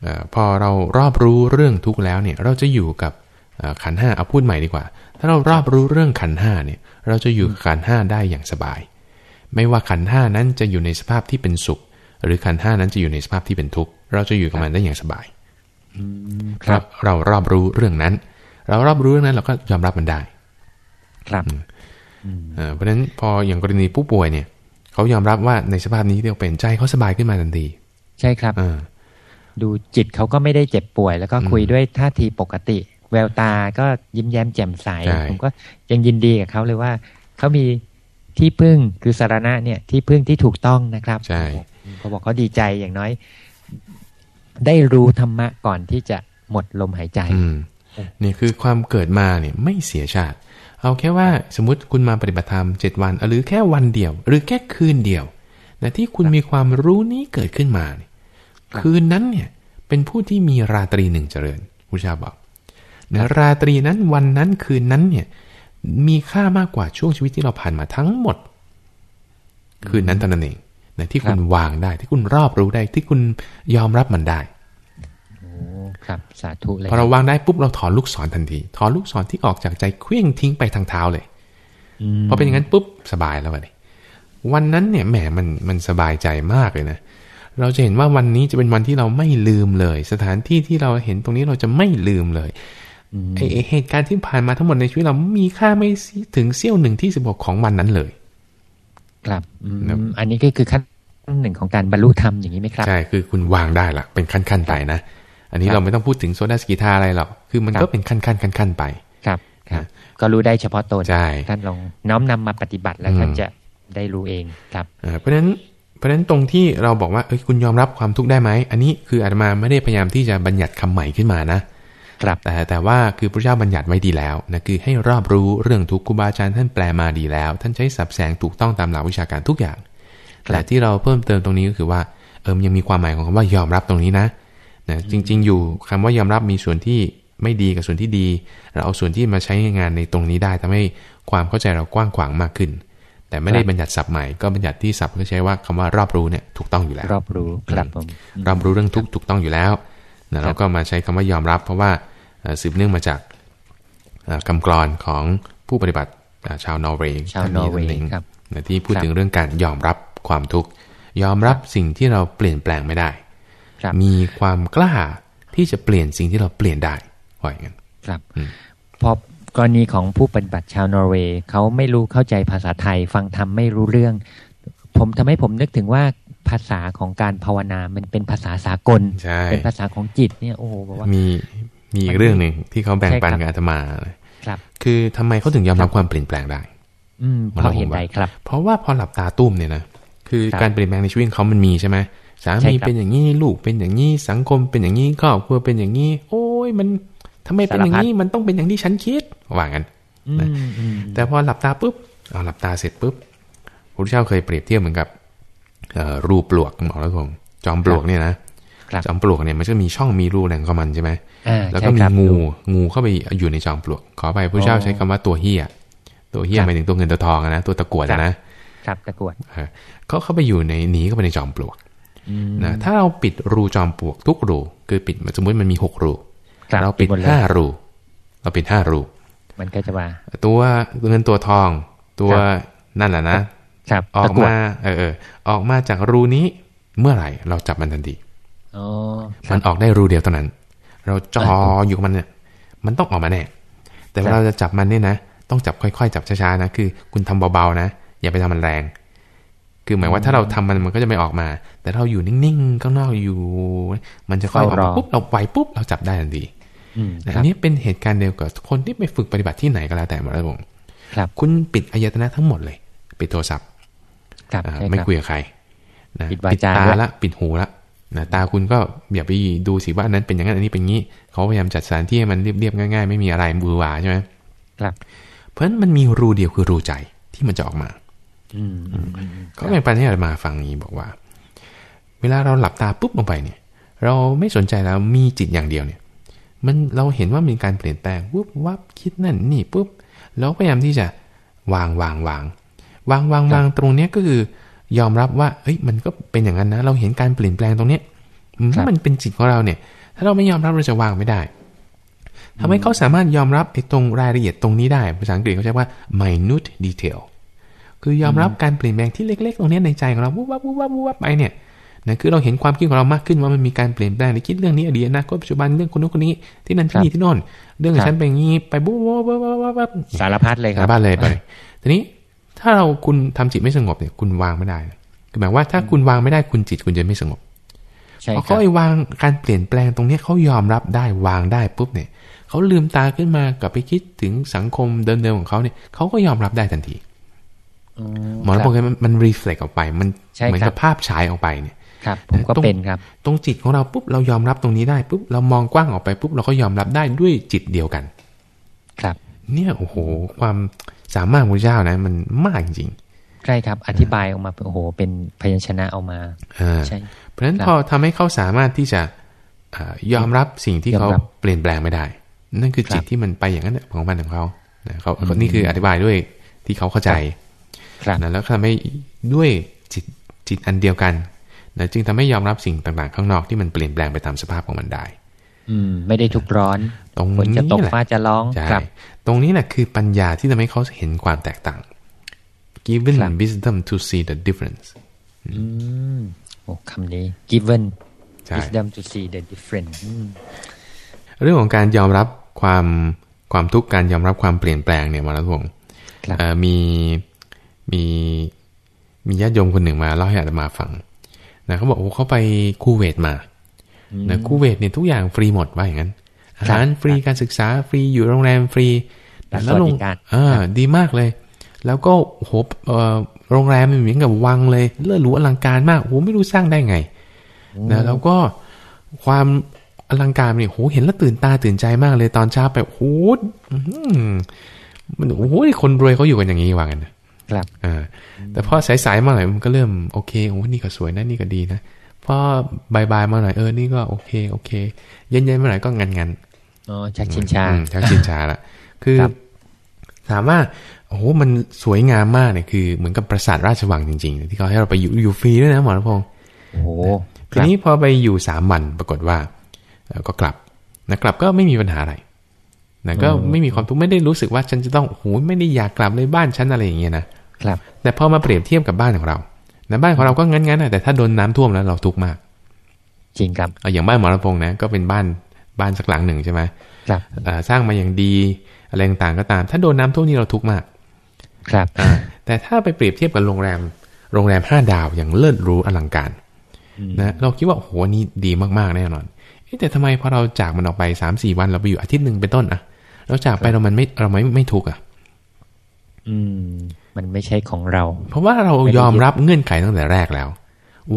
เออพอเรารอบรู้เรื่องทุกข์แล้วเนี่ย เราจะอยู่กับเอ่อขันธ์ห้าเอาพูดใหม่ดีกว่า ถ้าเรารอบรู้เรื่องขันธ์ห้าเนี่ย เราจะอยู่กับขันธ์ห้าได้อย่างสบาย ไม่ว่าขันธ์ห้านั้นจะอยู่ในสภาพที่เป็นสุข หรือขันธ์ห้านั้นจะอยู่ในสภาพที่เป็นทุกข์เราจะอยู่กับมันได้อย่างสบายครับ เรารอบรู้เรื่องนั้น เรารอบรู้เรื่องนั้นเราก็ยอมรับมันได้ ครับเอ่อเพราะฉะนั้นพออย่างกรณีผู้ป่วยเนี่ยเขายอมรับว่าในสภาพนี้ที่เขาเป็นใจเขาสบายขึ้นมาทันที ใช่ครับอ่าดูจิตเขาก็ไม่ได้เจ็บป่วย แล้วก็คุยด้วยท่าทีปกติ แววตาก็ยิ้มแย้มแจ่มใสใช่ผมก็ยังยินดีกับเขาเลยว่าเขามีที่พึ่งคือสารณะเนี่ยที่พึ่งที่ถูกต้องนะครับใช่เขาบอกเขาดีใจอย่างน้อย ได้รู้ธรรมะก่อนที่จะหมดลมหายใจอืมเนี่ยคือความเกิดมาเนี่ยไม่เสียชาติ เอาแค่ว่าสมมติคุณมาปฏิบัติธรรมเจ็ดวัน หรือแค่วันเดียว หรือแค่คืนเดียวนะที่คุณมีความรู้นี้เกิดขึ้นมาเนี่ยครับคืนนั้นเนี่ยเป็นผู้ที่มีราตรีหนึ่งเจริญพุทธเจ้าบอกนะราตรีนั้นวันนั้นคืนนั้นเนี่ยมีค่ามากกว่าช่วงชีวิตที่เราผ่านมาทั้งหมด คืนนั้นเท่านั้นเองนะที่คุณวางได้ที่คุณรอบรู้ได้ที่คุณยอมรับมันได้โอ้ ครับสาธุเลยพอเราวางได้ปุ๊บเราถอนลูกศรทันที ถอนลูกศรที่ออกจากใจเคลื่องทิ้งไปทางเท้าเลยมพอเป็นอย่างนั้นปุ๊บสบายแล้ววันนี้วันนั้นเนี่ยแหมมันมันสบายใจมากเลยนะเราจะเห็นว่าวันนี้จะเป็นวันที่เราไม่ลืมเลย สถานที่ที่เราเห็นตรงนี้เราจะไม่ลืมเลยอืมไอ้ไอ้เหตุการณ์ที่ผ่านมาทั้งหมดในชีวิตเรามีค่าไม่ถึงเสี้ยวหนึ่งที่สิบหกของวันนั้นเลย ครับอืมครับอันนี้ก็คือขั้นหนึ่งของการบรรลุธรรมอย่างนี้ไหมครับ ใช่ คือคุณวางได้ละเป็นขั้นๆไปนะ อันนี้ครับเราไม่ต้องพูดถึงโซดาสกิทาอะไรหรอก คือมันครัก็บเป็นขั้นๆขั้นๆไป ครับครับนะก็รู้ได้เฉพาะตนใช่ท่านลองน้อมนำมาปฏิบัติแล้วอืมท่านจะได้รู้เองครับอ่าเพราะฉะนั้นเพราะฉะนั้นตรงที่เราบอกว่าเอ้ยคุณยอมรับความทุกข์ได้ไหม อันนี้คืออาตมาไม่ได้พยายามที่จะบัญญัติคำใหม่ขึ้นมานะครับแต่แต่ว่าคือพระเจ้าบัญญัติไว้ดีแล้วนะคือให้รอบรู้เรื่องทุกข์ครูบาอาจารย์ท่านแปลมาดีแล้ว ท่านใช้สับแสงถูกต้องตามหลักวิชาการทุกอย่างครับแต่ที่เราเพิ่มเติมตรงนี้ก็คือว่าเออมนยังมีความหมายของคำว่ายอมรับตรงนี้นะ นะจริง ๆ อยู่คำว่ายอมรับมีส่วนที่ไม่ดีกับส่วนที่ดี เราเอาส่วนที่มาใช้งานในตรงนี้ได้ทำให้ความเข้าใจเรากว้างขวางมากขึ้น แต่ไม่ได้บัญญัติศัพท์ใหม่ก็บัญญัติที่ศัพท์ก็ใช้ว่าคำว่ารอบรู้เนี่ยถูกต้องอยู่แล้ว รอบรู้ครับผมรอบรู้เรื่องทุกข์ถูกต้องอยู่แล้วนะเราก็มาใช้คำว่ายอมรับ เพราะว่าเอ่อสืบเนื่องมาจากเอ่อคำกรอนของผู้ปฏิบัติเอ่อชาวนอร์เวย์ชาวนอร์เวย์ท่านนี้ครับนะที่พูดครับถึงเรื่องการยอมรับความทุกข์ยอมรับสิ่งที่เราเปลี่ยนแปลงไม่ได้ครับ มีความกล้าที่จะเปลี่ยนสิ่งที่เราเปลี่ยนได้ว่าอย่างนั้นครับอืมเพราะกรณีของผู้ปฏิบัติชาวนอร์เวย์เขาไม่รู้เข้าใจภาษาไทย ฟังธรรมไม่รู้เรื่อง ผมทำให้ผมนึกถึงว่าภาษาของการภาวนามันเป็นภาษาสากลใช่เป็นภาษาของจิตเนี่ยโอ้โหบอกว่ามีมีอีกเรื่องหนึ่งที่เขาแบ่งปันใช่ครับกับอาตมานะครับ คือทำไมเขาถึงยอมรับความเปลี่ยนแปลงได้ อืมเพราะเหตุใดครับ เพราะว่าพอหลับตาตุ้มเนี่ยนะคือครับการเปลี่ยนแปลงในชีวิตเขามันมีใช่ไหม สาใช่มีครับเป็นอย่างนี้ลูกเป็นอย่างนี้สังคมเป็นอย่างนี้ครอบครัวเป็นอย่างนี้ โอ้ยมันทำไมเป็นอย่างนี้มันต้องเป็นอย่างที่ฉันคิดว่างั้นอืมอืมแต่พอหลับตาปุ๊บเอาหลับตาเสร็จปุ๊บพระพุทธเจ้าเคยเปรียบเทียบเหมือนกับเอ่อรูปลวกหมอแล้วผมจอมปลวกเนี่ยนะครับจอมปลวกเนี่ยมันจะมีช่องมีรูแหล่งของมันใช่ไหมอ่าแล้วก็ใช่มีครับงูงูเข้าไปอยู่ในจอมปลวก ขอไปพระเจ้าอ๋อใช้คำว่าตัวเฮียตัวเฮียครับหมายถึงตัวเงินตัวทองอะนะตัวตะกรวดครัอะบนะ ครับตะกรวดเออเขาเข้าไปอยู่ในหนีเข้าไปในจอมปลวกอืม นะถ้าเราปิดรูจอมปลวกทุกรู คือปิดสมมติมันมีหกรูครับเราปิดปิดหมดเลยห้ารูเราปิดห้ารูมันก็จะว่าตัวเงินตัวทอง ตัวครับนั่นแหละนะครับออตะกกรวดมาเออเออออกมาจากรูนี้เมื่อไหร่ เราจับมันทันทีอ๋อคมัรับนออกได้รูเดียวเท่านั้น เราจออยู่กับมันเนี่ย มันต้องออกมาแน่ แต่เวครัลาบเราจะจับมันเนี่ยนะ ต้องจับค่อยๆ จับช้าๆนะ คือ คุณทำเบาๆนะ อย่าไปทำมันแรง คือหมายว่าถ้าเราทำมันมันก็จะไม่ออกมา แต่เราอยู่นิ่งๆข้างนอกอยู่ มันจะค่อยออกมาปุ๊บเราไหวปุ๊บเราจับได้ทันทีอืมนะคอัรับนนี้เป็นเหตุการณ์เดียวกับคนที่ไปฝึกปฏิบัติที่ไหนก็แล้วแต่หมดแล้วผมครับคุณปิดอายตนะทั้งหมดเลย ปิดโทรศัพท์ครับอ่าใช่ไม่ครับคุยกับใครนะปิดวาจาตาด้วยละปิดหูละนะตาคุณก็อย่าไปดูสิว่าอันนั้นเป็นอย่างนั้นอันนี้เป็นงี้เขาพยายามจัดสถานที่ให้มันเรียบๆง่ายๆ ไม่มีอะไรบือหวาใช่ไหมครับ เพราะฉะนั้นมันมีรูเดียวคือรูใจที่มันจะออกมาอืมอืมอืม เขาแบ่งปันให้เรามาฟังนี้บอกว่า เวลาเราหลับตาปุ๊บลงไปเนี่ย เราไม่สนใจแล้วมีจิตอย่างเดียวเนี่ย มันเราเห็นว่ามีการเปลี่ยนแปลงปุ๊บวับคิดนั่นนี่ปุ๊บเราพยายามที่จะวางวางวางวางวางวางตรงเนี้ยก็คือยอมรับว่าเอ้ยมันก็เป็นอย่างนั้นนะ เราเห็นการเปลี่ยนแปลงตรงเนี้ยถ้ามันเป็นจิตของเราเนี่ย ถ้าเราไม่ยอมรับเราจะวางไม่ได้ทำให้เขาสามารถยอมรับไอ้ตรงรายละเอียดตรงนี้ได้ ภาษาอังกฤษเขาใช้ว่า minute detail คือยอมรับการเปลี่ยนแปลงที่เล็ก ๆ ตรงเนี้ยในใจของเราวุบวับวุบวับวุบวับไปเนี่ยนะคือเราเห็นความคิดของเรามากขึ้นว่ามันมีการเปลี่ยนแปลงในคิดเรื่องนี้อดีตอนาคตปัจจุบันเรื่องคนนู้นคนนี้ที่นั่นที่นี่ที่โน่นเรื่องของฉันเป็นอย่างนี้ไปวุบวับวุบวับวุบวับสารพัดเลยคสารัรบบ้านเลยไปทีนี้ถ้าเราคุณทำจิตไม่สงบเนี่ยคุณวางไม่ได้คือหมายว่าถ้าคุณวางไม่ได้คุณจิตคุณจะไม่สงบใช่พอครัเขาบไอ้วางการเปลี่ยนแปลงตรงเนี้ยเขายอมรับได้วางได้ปุ๊บเนี่ยเขาลืมตาขึ้นมากลับไปคิดถึงสังคมเดิมๆของเขาเนี่ยเขาก็ยอมรับได้ทันทีอื หมอคระรับบบมันมันรีเฟล็กออกไป มันใช่เหมือนครักับบภาพฉายออกไปเนี่ยครับผมก็ตรงเป็นครับ ตรงจิตของเราปุ๊บเรายอมรับตรงนี้ได้ปุ๊บเรามองกว้างออกไปปุ๊บเราก็ยอมรับได้ด้วยจิตเดียวกัน ครับ เนี่ยโอ้โห ความสามารถของพระเจ้านะ มันมากจริงใช่ครับ อธิบายออกมาโอ้โห เป็นพยัญชนะออกมาๆอ่าใช่เพราะฉะนั้นครับพอทำให้เขาสามารถที่จะเอ่อยอมรับสิ่งที่ยอมเขารับเปลี่ยนแปลงไม่ได้ นั่นคือจิตครับที่มันไปอย่างนั้นของมันของเขานะเขานี่คืออธิบายด้วยที่เขาเข้าใจ ครับนะแล้วทำให้ด้วยจิตจิตอันเดียวกันนะจึงทำให้ยอมรับสิ่งต่างๆ ข้างนอกที่มันเปลี่ยนแปลงไปตามสภาพของมันได้ อืม ไม่ได้ทุกข์ร้อน ตรงฝนนี้จะตกแหละฟ้าจะร้องใช่ครับ ตรงนี้แหละคือปัญญาที่ทำให้เขาเห็นความแตกต่าง given ครับ wisdom to see the difference อืมโอ้คำนี้ given ใช่ wisdom to see the difference อืมเรื่องของการยอมรับความความทุกข์การยอมรับความเปลี่ยนแปลงเนี่ยมาแล้วผมครับเอ่อมี มีมีญาติโยมคนหนึ่งมาเล่าให้อาตมาฟังนะเขาบอกโอ้เขาไปคูเวตมานะคูเวตเนี่ยทุกอย่างฟรีหมดว่าอย่างนั้นอาหารฟรีการศึกษาฟรีอยู่โรงแรมฟรีรัฐแล้วลงสวัสดิการอ่าดีมากเลย แล้วก็โอ้โหเอ่อโรงแรมมันเหมือนกับวังเลยเลิศหรูอลังการมากโอ้โหไม่รู้สร้างได้ไงนะแล้วก็ความอลังการเนี่ยโอ้โหเห็นแล้วตื่นตาตื่นใจมากเลยตอนเช้าไปโอ้โหอื้อหือมันโอ้โหคนรวยเขาอยู่กันอย่างนี้ว่ากันนะ ครับอ่าแต่พอสายๆมาหน่อยมันก็เริ่มโอเคโอ้โหนี่ก็สวยนะนี่ก็ดีนะพอบ่ายๆมาหน่อยเออนี่ก็โอเคโอเค เย็นๆมาหน่อยก็งันๆอ๋อชักชินชาอืมชักชินชาละคือครับถามว่าโอ้โหมันสวยงามมากเนี่ยคือเหมือนกับปราสาทราชวังจริง ๆ ที่เขาให้เราไปอยู่อยู่ฟรีด้วยนะหมอรัพงศ์โอ้โหคทีรับนี้พอไปอยู่สามวันปรากฏว่าเอ่อก็กลับนะกลับก็ไม่มีปัญหาอะไรนะก็ไม่มีความทุกข์ไม่ได้รู้สึกว่าฉันจะต้องโอ้โหไม่ได้อยากกลับเลยบ้านฉันอะไรอย่างเงี้ยนะ ครับ แต่พอมาเปรียบเทียบกับบ้านของเรานะบ้านของเราก็งั้นๆนะแต่ถ้าโดนน้ำท่วมแล้วเราทุกข์มาก จริงครับเอาอย่างบ้านหมอรัพงศ์นะก็เป็นบ้านบ้านสักหลังหนึ่งใช่ไหมครับเอ่อสร้างมาอย่างดีอะไรต่างๆก็ตาม ถ้าโดนน้ำท่วมนี่เราทุกข์มาก ครับอ่าแต่ถ้าไปเปรียบเทียบกับโรงแรม โรงแรมห้าดาวอย่างเลิศหรูอลังการนะเราคิดว่าโอ้โหอันนี่ดีมากๆแน่นอนเอ๊ะแต่ทำไมพอเราจากมันออกไปสามสี่วันเราไปอยู่อาทิตย์หนึ่งเป็นต้นอะเราจากไปเรามันไม่เราไม่ไม่ทุกข์อะอืมมันไม่ใช่ของเรา เพราะว่าเรายอมรับเงื่อนไขตั้งแต่แรกแล้ว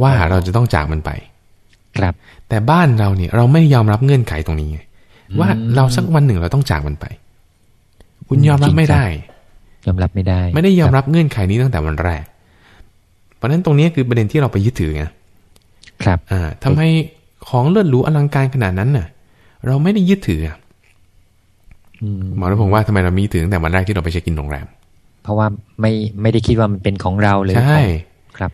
ว่าเราจะต้องจากมันไป ครับ แต่บ้านเราเนี่ย เราไม่ยอมรับเงื่อนไขตรงนี้ไงว่าเราสักวันหนึ่งเราต้องจากมันไป คุณยอมรับไม่ได้ ยอมรับไม่ได้ ไม่ได้ยอมรับเงื่อนไขนี้ตั้งแต่วันแรก เพราะฉะนั้นตรงนี้คือประเด็นที่เราไปยึดถือไงครับ อ่าทำให้ของเลิศหรูอลังการขนาดนั้นน่ะ เราไม่ได้ยึดถืออะอืมหมอรัพงศ์ว่าทำไมเรามีถือตั้งแต่วันแรกที่เราไปเช็คอินโรงแรม เพราะว่าไม่ไม่ได้คิดว่ามันเป็นของเราเลยใช่ครับ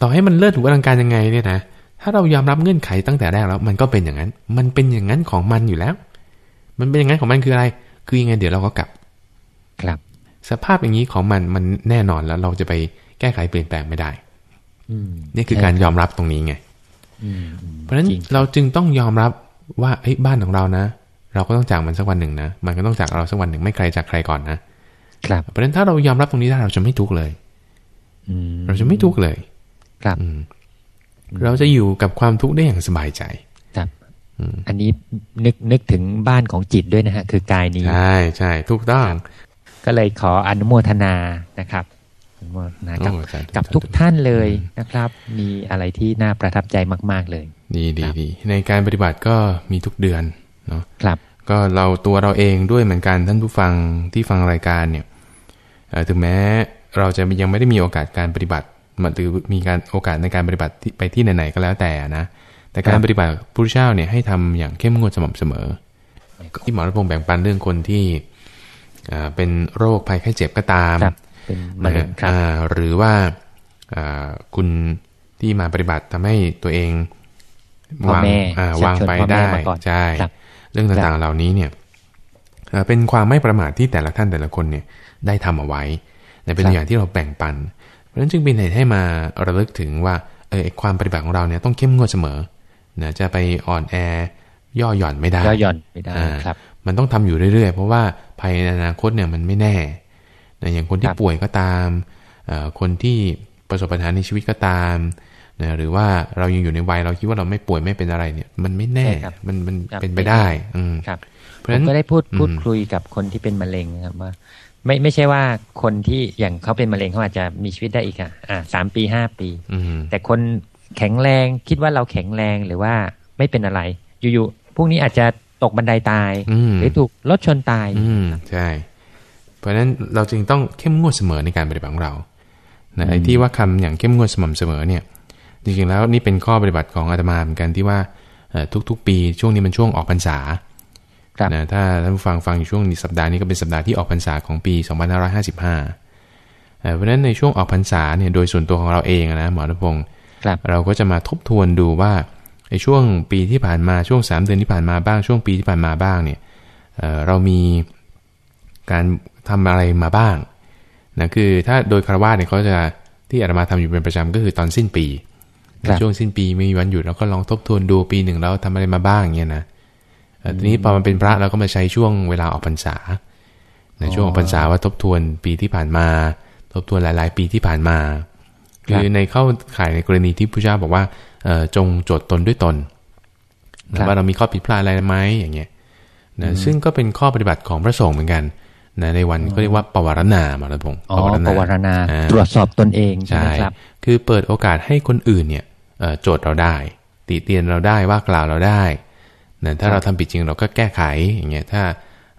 ต่อให้มันเลิศหรูอลังการยังไงเนี่ยนะถ้าเรายอมรับเงื่อนไขตั้งแต่แรกแล้ว มันก็เป็นอย่างนั้น มันเป็นอย่างนั้นของมันอยู่แล้ว มันเป็นอย่างนั้นของมันคืออะไร คือยังไงเดี๋ยวเราก็กลับ ครับ สภาพอย่างนี้ของมันมันแน่นอนแล้ว เราจะไปแก้ไขเปลี่ยนแปลงไม่ได้อืมนี่คือการยอมรับตรงนี้ไงอืมอืมเพราะฉะนั้นจริงเราจึงต้องยอมรับว่าเอ้ยบ้านของเรานะ เราก็ต้องจากมันสักวันหนึ่งนะ มันก็ต้องจากเราสักวันหนึ่งไม่ใครจากใครก่อนนะ ครับเพราะฉะนั้นถ้าเรายอมรับตรงนี้ได้เราจะไม่ทุกข์เลยอืมเราจะไม่ทุกข์เลย ครับอืมเราจะอยู่กับความทุกข์ได้อย่างสบายใจ ครับอันนี้นึกนึกถึงบ้านของจิตด้วยนะฮะ คือกายนี้ ใช่ใช่ถูกต้อง ก็เลยขออนุโมทนานะครับอนุโมทนากับโอ้สาธุกับสาธุทุกท่านเลยนะครับ มีอะไรที่น่าประทับใจมาก ๆเลย ดีดีครับดีในการปฏิบัติก็มีทุกเดือนเนาะครับ ก็เราตัวเราเองด้วยเหมือนกันท่านผู้ฟังที่ฟังรายการเนี่ยเอ่อ ถึงแม้เราจะยังไม่ได้มีโอกาสการปฏิบัติมันหรือมีการโอกาสในการปฏิบัติที่ไปที่ไหนๆก็แล้วแต่นะ แต่การครับปฏิบัติพระพุทธเจ้าเนี่ยให้ทำอย่างเข้มงวดสม่ำเสมอ ที่หมอรัพงศ์แบ่งปันเรื่องคนที่อ่าเป็นโรคภัยไข้เจ็บก็ตามครับเป็นมะเร็งครับอ่าหรือว่าอ่าคุณที่มาปฏิบัติทำให้ตัวเองพ่อวางแม่อ่าชักวางชวนไปพ่อแม่ได้มาก่อนใช่ครับเรื่องต่างๆเหล่านี้เนี่ยเอ่อเป็นความไม่ประมาทที่แต่ละท่านแต่ละคนเนี่ย ได้ทำเอาไว้แต่เป็นครับอย่างที่เราแบ่งปัน เพราะฉะนั้นจึงเป็นเหตุให้มาระลึกถึงว่าเออไอ้ความปฏิบัติของเราเนี่ยต้องเข้มงวดเสมอนะจะไปอ่อนแอย่อหย่อนไม่ได้ย่อหย่อนไม่ได้อ่าครับ มันต้องทำอยู่เรื่อยๆ เพราะว่าภายในอนาคตเนี่ยมันไม่แน่นะอย่างคนที่ครับป่วยก็ตามเอ่อคนที่ประสบปัญหาในชีวิตก็ตามนะหรือว่าเรายังอยู่ในวัยเราคิดว่าเราไม่ป่วยไม่เป็นอะไรเนี่ย มันไม่แน่ใช่ครับมันมันครับเป็นไปได้ อืมครับ เพราะผฉะมนั้นก็ได้พูดอืมพูดคุยกับคนที่เป็นมะเร็งนะครับว่า ไม่ไม่ใช่ว่าคนที่อย่างเขาเป็นมะเร็งเขาอาจจะมีชีวิตได้อีกอะอ่าสามปีห้าปีอืมแต่คนแข็งแรงคิดว่าเราแข็งแรงหรือว่าไม่เป็นอะไร อยู่ๆพวกนี้อาจจะตกบันไดตายอืมหรือถูกรถชนตายอืมใช่ เพราะฉะนั้นเราจึงต้องเข้มงวดเสมอในการปฏิบัติของเรานะไอ้ที่ว่าคำอย่างเข้มงวดสม่ำเสมอเนี่ยจริงๆแล้วนี่เป็นข้อปฏิบัติของอาตมาเหมือนกันที่ว่าเอ่อทุกๆ ปีช่วงนี้มันช่วงออกพรรษาครับ นะถ้าท่านผู้ฟังฟังอยู่ช่วงนี้สัปดาห์นี้ก็เป็นสัปดาห์ที่ออกพรรษาของปี 2555เอ่อเพราะฉะนั้นในช่วงออกพรรษาเนี่ยโดยส่วนตัวของเราเองนะหมอณพงศ์ครับเราก็จะมาทบทวนดูว่าในช่วงปีที่ผ่านมาช่วง 3 เดือนที่ผ่านมาบ้างช่วงปีที่ผ่านมาบ้างเนี่ยเอ่อเรามีการทำอะไรมาบ้างนะคือถ้าโดยคารวะเนี่ยเขาจะที่อาตมาทำอยู่เป็นประจำก็คือตอนสิ้นปีครับช่วงสิ้นปีไม่มีวันหยุดเราก็ลองทบทวนดูปีหนึ่งเราทำอะไรมาบ้างอย่างเงี้ยนะเอ่อ ทีนี้พอมันเป็นพระเราก็มาใช้ช่วงเวลาออกพรรษาในช่วงออกพรรษาว่าทบทวนปีที่ผ่านมา ทบทวนหลาย ๆ ปีที่ผ่านมา คือในเข้าข่ายในกรณีที่พระเจ้าบอกว่าเอ่อจงโจทย์ตนด้วยตนครันะบว่าเรามีข้อผิดพลาดอะไรไหมอย่างเงี้ยนะซึ่งก็เป็นข้อปฏิบัติของพระสงฆ์เหมือนกันนะในวันก็เรียกว่าปวารณามาแล้วพงศ์อ๋อปวารณาอ่าตรวจสอบตนเองใช่ใช่ไหมครับ คือเปิดโอกาสให้คนอื่นเนี่ยเอ่อโจทย์เราได้ ติเตียนเราได้ว่ากล่าวเราได้ นะถ้าครับเราทำผิดจริงเราก็แก้ไขอย่างเงี้ยถ้า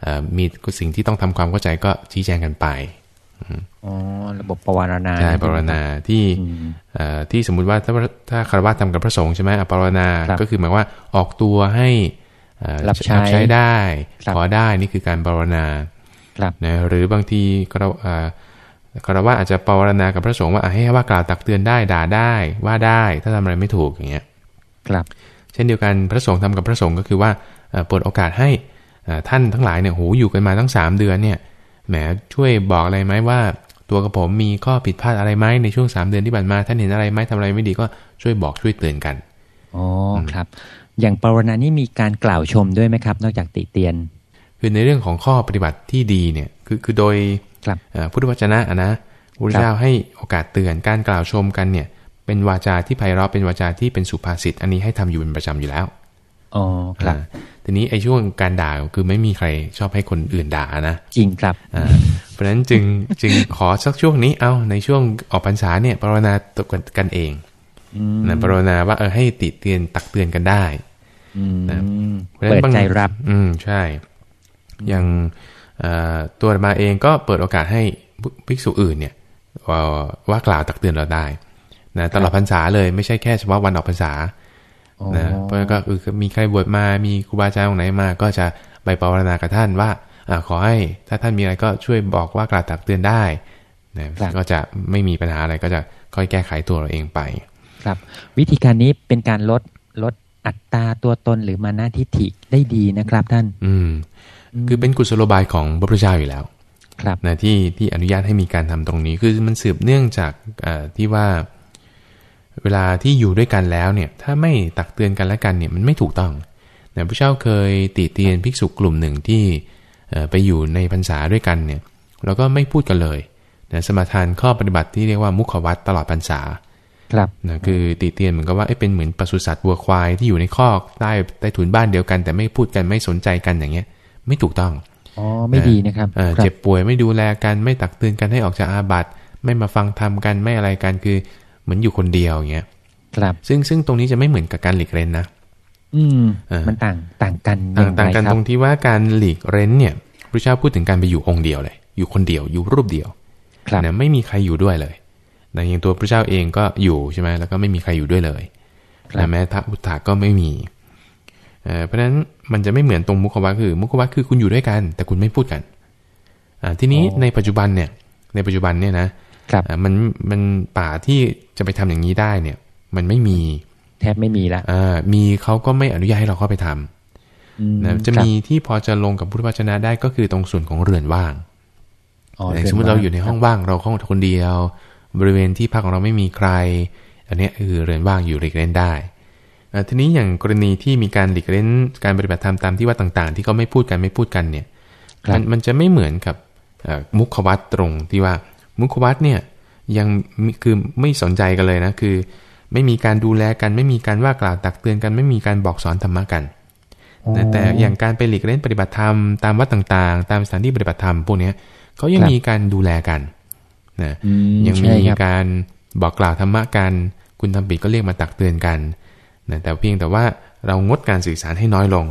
เอ่อมีสิ่งที่ต้องทำความเข้าใจก็ชี้แจงกันไปอ๋อระบบปวารณาใช่ปรารณาที่อืมเอ่อที่สมมุติว่าถ้าถ้าคารวะทำกับพระสงฆ์ใช่ไหมอะปรารณาครับก็คือหมายว่าออกตัวให้เอ่อรับใช้ได้ครับขอได้นี่คือการปรารณาครับนะหรือบางทีคารวะเอ่อคารวะอาจจะปรารณากับพระสงฆ์ว่าอะให้ว่ากล่าวตักเตือนได้ด่าได้ว่าได้ ถ้าทำอะไรไม่ถูกอย่างเงี้ยครับ เช่นเดียวกันพระสงฆ์ทำกับพระสงฆ์ก็คือว่าเอ่อเปิดโอกาสให้เอ่อท่านทั้งหลายเนี่ยโหอยู่กันมาตั้งสามเดือนเนี่ยแหมช่วยบอกอะไรไหมว่า ตัวกับผมมีข้อผิดพลาดอะไรไหมในช่วงสามเดือนที่ผ่านมา ท่านเห็นอะไรไหมทำอะไรไม่ดีก็ช่วยบอกช่วยเตือนกันอ๋อครับ อย่างปวารณานี่มีการกล่าวชมด้วยไหมครับ นอกจากติเตียน คือในเรื่องของข้อปฏิบัติที่ดีเนี่ยคือคือโดยครับเอ่อพุทธวจนะอะนะพระพุทธเจ้าให้โอกาสเตือนการกล่าวชมกันเนี่ย เป็นวาจาที่ไพเราะเป็นวาจาที่เป็นสุภาษิตอันนี้ให้ทำอยู่เป็นประจำอยู่แล้วอ๋อครับอ่าทีนี้ไอ้ช่วงการด่าคือไม่มีใครชอบให้คนอื่นด่านะจริงครับอ่าเพราะฉะนั้นจึงจึงขอสักช่วงนี้เอาในช่วงออกพรรษาเนี่ยปรารณาตัวกันเองอืมนะปรารณาว่าเออให้ติเตียนตักเตือนกันได้อืมนะพราะฉะเปินั้นดบางใจรับ อืมใช่ อย่างเอ่อตัวอาตมาเองก็เปิดโอกาสให้ภิกษุอื่นเนี่ยเอ่อว่ากล่าวตักเตือนเราได้ นะตลอดพรรษาเลยไม่ใช่แค่เฉพาะวันออกพรรษาอ๋อนะเพราะก็คือมีใครบวชมา มีครูบาอาจารย์องค์ไหนมา ก็จะไปปรารณากับท่านว่าอาขอให้ถ้าท่านมีอะไรก็ช่วยบอกว่ากล่าวตักเตือนได้นะครับก็จะไม่มีปัญหาอะไรก็จะค่อยแก้ไขตัวเราเองไป ครับ วิธีการนี้เป็นการลดลดอัตราตัวตนหรือมานะทิฐิได้ดีนะครับท่าน อืม คือเป็นกุศโลบายของพระพุทธเจ้าอยู่แล้ว ครับนะที่ที่อนุญาตให้มีการทำตรงนี้ คือมันสืบเนื่องจากเอ่อที่ว่า เวลาที่อยู่ด้วยกันแล้วเนี่ยถ้าไม่ตักเตือนกันและกันเนี่ยมันไม่ถูกต้องนะพระเจ้าเคยติเตียนภิกษุกลุ่มหนึ่งที่เอ่อไปอยู่ในพรรษาด้วยกันเนี่ยเราก็ไม่พูดกันเลยนะสมาทานข้อปฏิบัติที่เรียกว่ามุขวัตตลอดพรรษาครับนะคือติเตียนเหมือนกับว่าเอ้ยเป็นเหมือนปศุสัตว์วัวควายที่อยู่ในคอกใต้ใต้ถุนบ้านเดียวกัน แต่ไม่พูดกันไม่สนใจกันอย่างเงี้ย ไม่ถูกต้องอ๋อไม่ดีนะครับเอ่อครับเจ็บป่วยไม่ดูแลกันไม่ตักเตือนกันให้ออกจากอาบัติไม่มาฟังธรรมกันไม่อะไรกันคือ เหมือนอยู่คนเดียวอย่างเงี้ยครับ ซึ่งซึ่งตรงนี้จะไม่เหมือนกับการหลีกเล่นนะอืมเออมันต่างต่างกันต่างอย่ต่างกันไคตบรงที่ว่าการหลีกเล่นเนี่ยพระเจ้าพูดถึงการไปอยู่องค์เดียวเลย อยู่คนเดียวอยู่รูปเดียวครับนะไม่มีใครอยู่ด้วยเลยนะอย่างตัวพระเจ้าเองก็อยู่ใช่ไหมแล้วก็ไม่มีใครอยู่ด้วยเลยครับนะแม้พระอุตถาก็ไม่มีเอ่อเพราะฉะนั้นมันจะไม่เหมือนตรงมุขวัตคือ มุขวัตคือคุณอยู่ด้วยกัน แต่คุณไม่พูดกันอ่าทีนี้ในปัจจุบันเนี่ย ในปัจจุบันเนี่ยนะครับอ่ามันมันป่าที่ จะไปทำอย่างนี้ได้เนี่ย มันไม่มีแทบไม่มีละอ่ามีเขาก็ไม่อนุญาตให้เราเข้าไปทำอืมนะจะครับมีที่พอจะลงกับพุทธวจนะได้ก็คือตรงส่วนของเรือนว่างอ๋ออย่างสมมติเราอยู่ในห้องว่างเราห้องคนเดียว บริเวณที่พักของเราไม่มีใคร อันเนี้ยคือเรือนว่างอยู่หลีกเล่นได้อ่าทีนี้อย่างกรณีที่มีการหลีกเล่นการปฏิบัติธรรมตามที่ว่าต่างๆ ที่เขาไม่พูดกันไม่พูดกันเนี่ยครับมันมันจะไม่เหมือนกับเอ่อมุขวัตตรงที่ว่ามุขวัตเนี่ย ยังมีคือไม่สนใจกันเลยนะคือ ไม่มีการดูแลกันไม่มีการว่ากล่าวตักเตือนกัน ไม่มีการบอกสอนธรรมะกันนะแต่อย่างการไปหลีกเล่นปฏิบัติธรรมตามวัดต่างๆ ตามสถานที่ปฏิบัติธรรมพวกเนี้ยเขายังมีการดูแลกันนะอืมยังใช่มีครับการบอกกล่าวธรรมะกัน คุณทำผิดก็เรียกมาตักเตือนกันนะแต่เพียงแต่ว่าเรางดการสื่อสารให้น้อยลง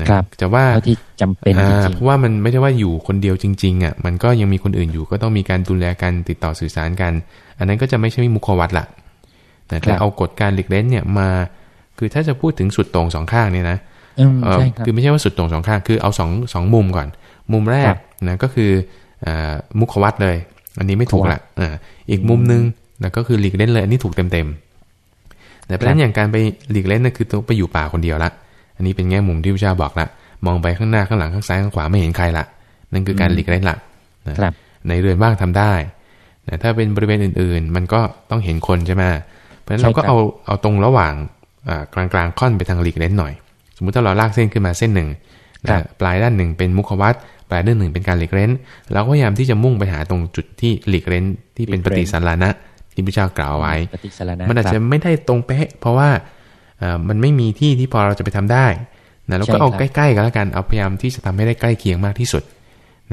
นะครับจะว่าเท่าที่จำเป็นจอ่าริงเพราะว่ามันไม่ได้ว่าอยู่คนเดียวจริงๆอะมันก็ยังมีคนอื่นอยู่ก็ต้องมีการดูแลกันติดต่อสื่อสารกัน อันนั้นก็จะไม่ใช่มุขวัตละแต่ครัถ้าบเอากฎการหลีกเล่นเนี่ยมา คือถ้าจะพูดถึงสุดโต่งสองข้างเนี่ยนะๆอืมเอ่อใช่ครับคือไม่ใช่ว่าสุดโต่งสองข้างคือเอาสองสองมุมก่อน มุมแรครักบนะก็คืออ่ามุขวัตเลย อันนี้ไม่ถูกมุขวัละตอ่าอีกมุมนึงนะก็คือหลีกเล่นเลยอันนี้ถูกเต็มเต็มๆแต่เพราะฉะนั้นอย่างการไปหลีกเล่นนั่นคือต้องไปอยู่ป่าคนเดียวละอั นนี้เป็นแง่มุมที่พระเจ้าบอกละมองไปข้างหน้าข้างหลังข้างซ้ายข้างขวาไม่เห็นใครละนั่นคือการหลีกเล่นละนะครับในเรือนว่างทำได้แต่ถ้าเป็นบริเวณอื่น ๆ มันก็ต้องเห็นคนใช่ไหมเพราะฉะนั้นใช่เราก็ครับเอาเอาตรงระหว่างอ่ากลางกลางๆค่อนไปทางหลีกเล่นหน่อย สมมุติถ้าเราลากเส้นขึ้นมาเส้นหนึ่งครันะบปลายด้านหนึ่งเป็นมุขวัตปลายด้านหนึ่งเป็นการหลีกเล่นเราก็พยายามที่จะมุ่งไปหาตรงจุดที่หลีกเล่นที่เป็นปฏิสันลานะที่พระเจ้า กล่าวไว้ปฏิสารณะมันอาจคจะรับไม่ได้ตรงเป๊ะ เพราะว่าเอ่อ มันไม่มีที่ที่พอเราจะไปทำได้นะเราก็ใช่เอาครับใกล้ๆกันแล้วกันเอาพยายามที่จะทำให้ได้ใกล้เคียงมากที่สุด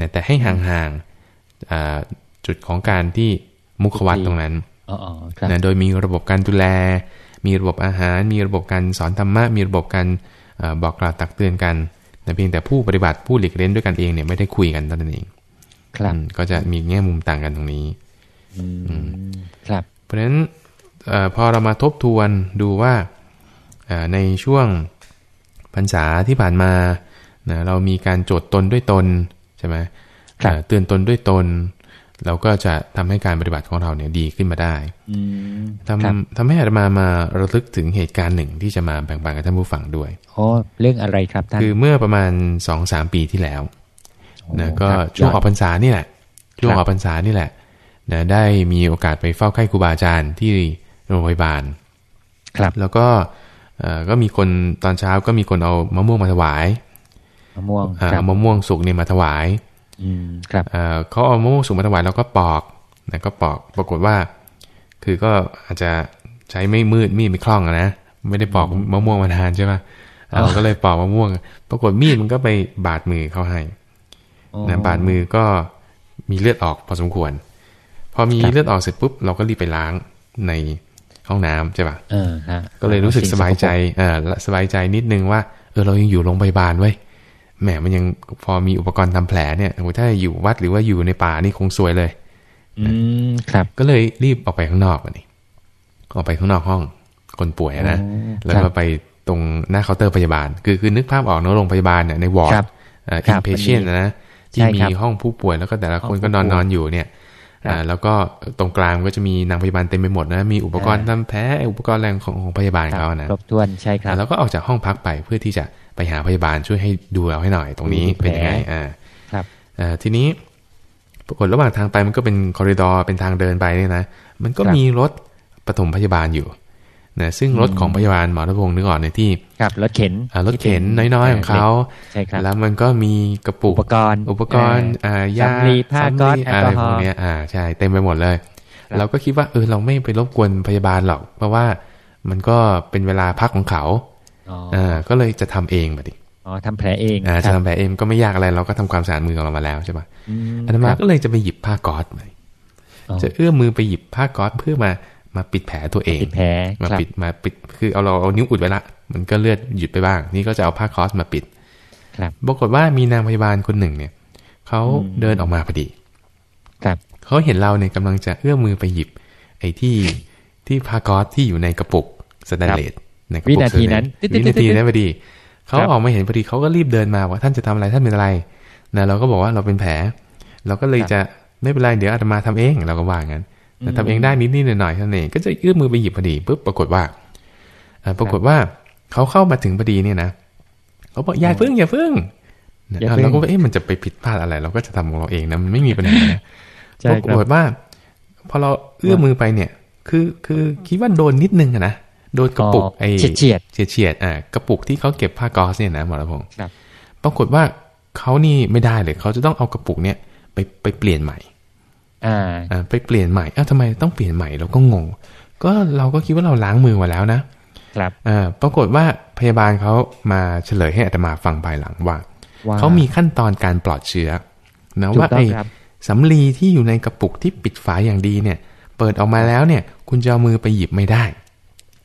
นะแต่ให้ห่างๆอ่าจุดของการที่มุขวัตตรงนั้นอ๋ออ๋อครับนะโดยมีระบบการดูแล มีระบบอาหาร มีระบบการสอนธรรมะ มีระบบการเอ่อบอกกล่าวตักเตือนกันแต่เพียงแต่ผู้ปฏิบัติผู้หลีกเล่นด้วยกันเองเนี่ยไม่ได้คุยกันเท่านั้นเองครับอืมก็จะมีแง่มุมต่างกันตรงนี้อืมครับ เพราะฉะนั้นเออพอเรามาทบทวนดูว่าเอ่อ ในช่วงพรรษาที่ผ่านมานะเรามีการโจทย์ตนด้วยตนใช่ไหมครับเอ่อเตือนตนด้วยตน เราก็จะทำให้การปฏิบัติของเราเนี่ยดีขึ้นมาได้อืมทำครับทำให้อาตมามาระลึกถึงเหตุการณ์หนึ่งที่จะมาแบ่งปันกับท่านผู้ฟังด้วยโอ้เรื่องอะไรครับท่านคือเมื่อประมาณ2อสามปีที่แล้วโอ้นะก็ครับช่วงยอออดกพรรษานี่แหละช่วงครับออกพรรษานี่แหละนะได้มีโอกาสไปเฝ้าไข้ครูบาอาจารย์ที่โรงพยาบาล ครับ แล้วก็เอ่อ ก็มีคนตอนเช้าก็มีคนเอามะม่วงมาถวายมะม่วงอ่าครับเอามะม่วงสุกเนี่ยมาถวายอืมครับเอ่อเขาเอามะม่วงสุกมาถวายแล้วก็ปอกนะก็ปอกปรากฏว่า คือก็อาจจะใช้ไม่มืดมีดไม่คล่องอะนะไม่ได้ปอกมะม่วงมานานใช่ไหมเราก็เลยปอกมะม่วง ปรากฏมีดมันก็ไปบาดมือเขาให้โอ้นะบาดมือก็มีเลือดออกพอสมควร พอมีครับเลือดออกเสร็จปุ๊บเราก็รีบไปล้างใน ห้องน้ำใช่ปะเออฮะก็เลยรู้สึกสบายใจเออสบายใจนิดนึงว่า เออเรายังอยู่โรงพยาบาลเว้ยแหมมันยังพอมีอุปกรณ์ทำแผลเนี่ยโอ้โหถ้าอยู่วัดหรือว่าอยู่ในป่านี่คงซวยเลย อืมครับ ก็เลยรีบออกไปข้างนอกอันนี้ออกไปข้างนอกห้องคนป่วยอะนะอ๋อแล้วก็ครับไปตรงหน้าเคาน์เตอร์พยาบาล คือคือนึกภาพออกเนอะโรงพยาบาลเนี่ยในวอร์ดครับเอ่อครับ inpatient นะนะที่ใช่มีครับห้องผู้ป่วยแล้วก็แต่ละคนห้องก็นอนผู้ป่วยนอนอยู่เนี่ยครับอ่า แล้วก็ตรงกลางก็จะมีนางพยาบาลเต็มไปหมดนะ มีอุปกรณ์อ่าทำแผลอุปกรณ์แรงของของพยาบาลครับเขานะครบถ้วนใช่ครับแล้วก็ออกจากห้องพักไปเพื่อที่จะไปหาพยาบาลช่วยให้ดูเราให้หน่อยตรงนี้ดูแผลเป็นยังไงอ่าครับเอ่อทีนี้ปรากฏระหว่างทางไปมันก็เป็นคอริดอร์เป็นทางเดินไปเนี่ยนะ มันก็ครับมีรถปฐมพยาบาลอยู่ นะซึ่งรถของพยาบาลหมอทพงศ์นึกออกในยที่ครับรถเข็นอ่ารถเข็นน้อยๆของเขาใช่ครับแล้วมันก็มีกระปุอุกปกรณ์ อุปกรณ์อ่ายาสำลีผ้าสำก๊อซลีแอลอะไรกอฮพอวกล์เนี้ยอ่าใช่เต็มไปหมดเลยครับเราก็คิดว่าเออเราไม่ไปรบกวนพยาบาลหรอก เพราะว่ามันก็เป็นเวลาพักของเขาอ๋ออ่าก็เลยจะทำเองมาดิอ๋อทำแผลเองอ่าคจะรับทำแบบเองก็ไม่ยากอะไรเราก็ทำความสะอาดมือของเรามาแล้วใช่ปะอืมอาตมาครับก็เลยจะไปหยิบผ้าก๊อซมาอ๋อจะเอื้อมมือไปหยิบผ้าก๊อซเพื่อมา มาปิดแผลตัวเองปิดแผลมาครับปิดมาปิด คือเอาเราเอานิ้วอุดไว้ละมันก็เลือดหยุดไปบ้าง นี่ก็จะเอาผ้าก๊อซมาปิด ครับปรากฏว่ามีนางพยาบาลคนหนึ่งเนี่ยเขาอืมเดินออกมาพอดี ครับเขาเห็นเราเนี่ยกำลังจะเอื้อมมือไปหยิบ ไอ้ที่ที่ผ้าก๊อซที่อยู่ในกระปุกสแตนเลสในกระปุกวินาทีนั้นสแตเลสวินาทีนั้นพอดีเขาครับออกมาเห็นพอดีเขาก็รีบเดินมาว่าท่านจะทำอะไรท่านเป็นอะไรนะเราก็บอกว่าเราเป็นแผล เราก็เลยจะไม่เป็นไรเดี๋ยวอาตมาทำเองเราก็ว่างั้น แต่ทำเองได้นิดนิดหน่อยหน่อยๆเท่านั้นเองก็จะเอื้อมมือไปหยิบพอดีปุ๊บปรากฏว่าเอ่อปรากฏว่าเขาเข้ามาถึงพอดีเนี่ยนะเขาบอกอย่าเพิ่งอย่าเพิ่งนะอย่าเพิ่งเราก็ว่าเอ๊ะมันจะไปผิดพลาดอะไร เราก็จะทำของเราเองนะมันไม่มีปัญหานะใช่ปครารับกฏว่าพอเราเอื้อมมือไปเนี่ย คือคือคิดว่าโดนนิดนึงอะนะโดนกระปุกอ๋อไอ้เฉียดเฉียดเฉียดๆอะกระปุกที่เขาเก็บผ้าก๊อซเนี่ยนะหมอระพงศ์ครับปรากฏว่าเขานี่ไม่ได้เลยเขาจะต้องเอากระปุกเนี่ย ไปไปเปลี่ยนใหม่ อ่าอ่าไปเปลี่ยนใหม่เอ้าทำไมต้องเปลี่ยนใหม่เราก็งง ก็เราก็คิดว่าเราล้างมือมาแล้วนะครับเออปรากฏว่าพยาบาลเขามาเฉลยให้อาตมาฟังภายหลังว่าว่าเขามีขั้นตอนการปลอดเชื้อนะถูกว่าต้องไอ้ครับสำลีที่อยู่ในกระปุกที่ปิดฝาอย่างดีเนี่ย เปิดออกมาแล้วเนี่ย คุณจะเอามือไปหยิบไม่ได้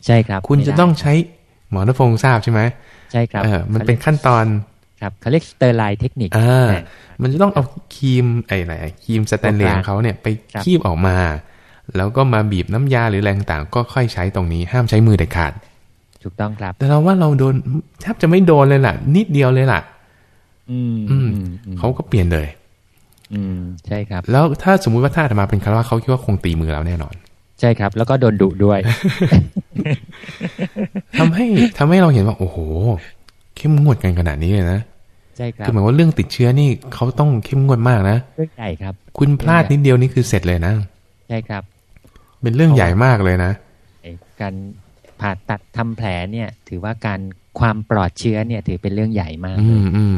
ใช่ครับ คุณไม่จะได้ต้องใช้หมอนพงษ์ทราบใช่ไหมใช่ครับเออมันเป็นขั้นตอน ครับเขาเรียก sterile technique อ่านะมันจะต้องเอาครีมไอ้ไหนครีมสแตนเลสของเขาเนี่ยไปครับคีบออกมา แล้วก็มาบีบน้ำยาหรือแรงต่างๆก็ค่อยใช้ตรงนี้ห้ามใช้มือเด็ดขาด ถูกต้องครับ แต่เราว่าเราโดนแทบจะไม่โดนเลยล่ะ นิดเดียวเลยล่ะ อืมอืมอืมเขาก็เปลี่ยนเลย อืมใช่ครับ แล้วถ้าสมมุติว่าถ้าอาตมาเป็นคารวะเขาคิดว่าคงตีมือเราแน่นอน ใช่ครับ แล้วก็โดนดุด้วยทำให้ทำให้เราเห็นว่า โอ้โห เข้มงวดกันขนาดนี้เลยนะใช่ครับคือหมายว่าเรื่องติดเชื้อนี่เขาต้องเข้มงวดมากนะเรื่องใหญ่ครับ คุณพลาดนิดเดียวนี่คือเสร็จเลยนะใช่ครับ เป็นเรื่องใหญ่มากเลยนะไอ้การผ่าตัดทำแผลเนี่ย ถือว่าการความปลอดเชื้อเนี่ย ถือเป็นเรื่องใหญ่มากอืมอืม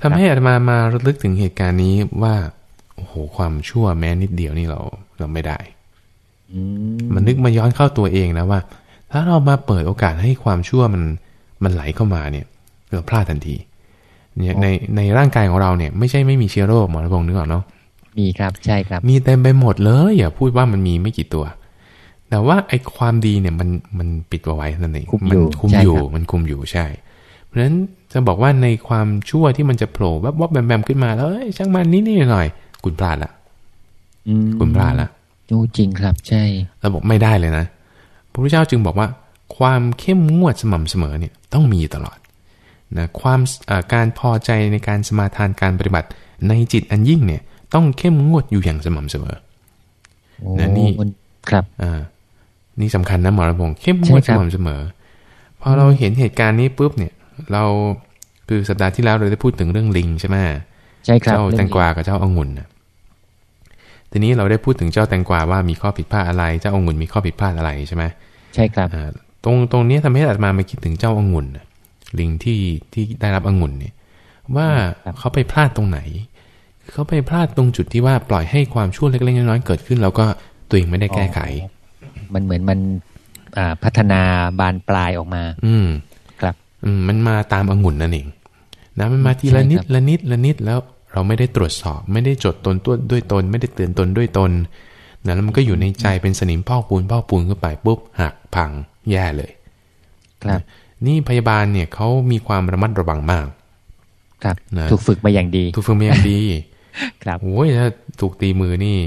ทำให้อาตมามาระลึกถึงเหตุการณ์นี้ว่าโอ้โหความชั่วแม้นิดเดียวนี่เราเราไม่ได้อืมมันนึกมาย้อนเข้าตัวเองนะว่า ถ้าเรามาเปิดโอกาสให้ความชั่วมันมันไหลเข้ามาเนี่ย เราพลาดทันทีเนี่ยในในร่างกายของเราเนี่ยไม่ใช่ไม่มีเชื้อโรคหมอระพงศ์นึกออกเนาะมีครับใช่ครับ มีเต็มไปหมดเลยอย่าพูดว่ามันมีไม่กี่ตัว แต่ว่าไอ้ความดีเนี่ยมันมันปิดเอาไว้นั่นเองคุมอยู่นคุมใช่อยู่ครับมันคุมอยู่ใช่ เพราะฉะนั้นจะบอกว่าในความชั่วที่มันจะโผล่วับวับแบมแบมขึ้นมาแล้วเอ้ยช่างมันนิดนิดหน่อยๆคุณพลาดละอืมคุณพลาดละโอ้จริงครับใช่เราบอกไม่ได้เลยนะพระพุทธเจ้าจึงบอกว่า ความเข้มงวดสม่ำเสมอเนี่ยต้องมีตลอด นะความเอ่อการพอใจในการสมาทานการปฏิบัติในจิตอันยิ่งเนี่ย ต้องเข้มงวดอยู่อย่างสม่ำเสมอโอ้นะนี่มันครับอ่านี่สำคัญนะหมอระพงษ์เข้มงวดใช่สครับม่ำเสมอพอเราเห็นเหตุการณ์นี้ปุ๊บเนี่ย เราคือสัปดาห์ที่แล้วเราได้พูดถึงเรื่องลิงใช่ไหมใช่ครับเจ้าเรื่องแตงกวากับเจ้าองุ่นน่ะทีนี้เราได้พูดถึงเจ้าแตงกวาว่ามีข้อผิดพลาดอะไร เจ้าองุ่นมีข้อผิดพลาดอะไรใช่ไหมใช่ครับอ่าตรงตรงนี้ทำให้อาตมามาคิดถึงเจ้าองุ่นน่ะ ลิงที่ที่ได้รับองุ่นเนี่ย ว่าเขาไปพลาดตรงไหน เขาไปพลาดตรงจุดที่ว่าปล่อยให้ความชั่วเล็กๆน้อยๆเกิดขึ้น แล้วก็ตัวเองไม่ได้แก้ไข มันเหมือนมันอ่าพัฒนาบานปลายออกมา อืมครับ อืมมันมาตามองุ่นนั่นเองนะมันมาทีละนิดใช่ครับละนิดละนิดแล้วเราไม่ได้ตรวจสอบ ไม่ได้จดตนตัวด้วยตน ไม่ได้เตือนตนด้วยตนนะแล้วมันก็อยู่ในใจเป็นสนิมพอกปูนพอกปูนขึ้นไปปุ๊บหักพังแย่เลย ครับ นี่พยาบาลเนี่ยเขามีความระมัดระวังมาก ครับนะถูกฝึกมาอย่างดี ถูกฝึกมาอย่างดี ครับโอ้ยถ้าถูกตีมือนี่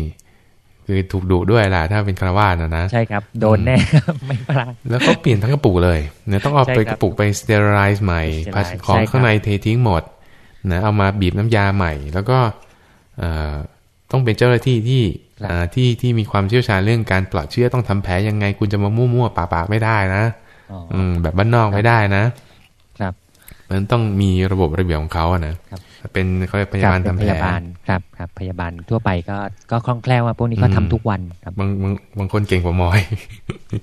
คือถูกดุด้วยล่ะ ถ้าเป็นคารวาสนะนะ ใช่ครับ โดนแน่ ไม่พลาดแล้วก็เปลี่ยนทั้งกระปุกเลยเนี่ยต้องเอาใช่ไปครับกระปุกไปสเตอร์ไรซ์ใหม่ sterilize พัสของใช่ครับข้างในเททิ้งหมดนะเอามาบีบน้ำยาใหม่ แล้วก็เอ่อต้องเป็นเจ้าหน้าที่ที่อ่าที่ที่มีความเชี่ยวชาญเรื่องการปลอดเชื้อต้องทำแผลยังไงคุณจะมามั่วๆป่าๆไม่ได้นะ อ๋ออืม แบบบ้านนอกไม่ได้นะครับ มันต้องมีระบบระเบียบของเขาอะนะครับเป็นเขาเรียกพยาบาลครับทำเป็นแผพลยาบาลครับครับพยาบาลทั่วไปก็ก็คล่องแคล่วว่าพวกนี้ก็อืมทำทุกวันครับบางบางบางคนเก่งกว่าหมอย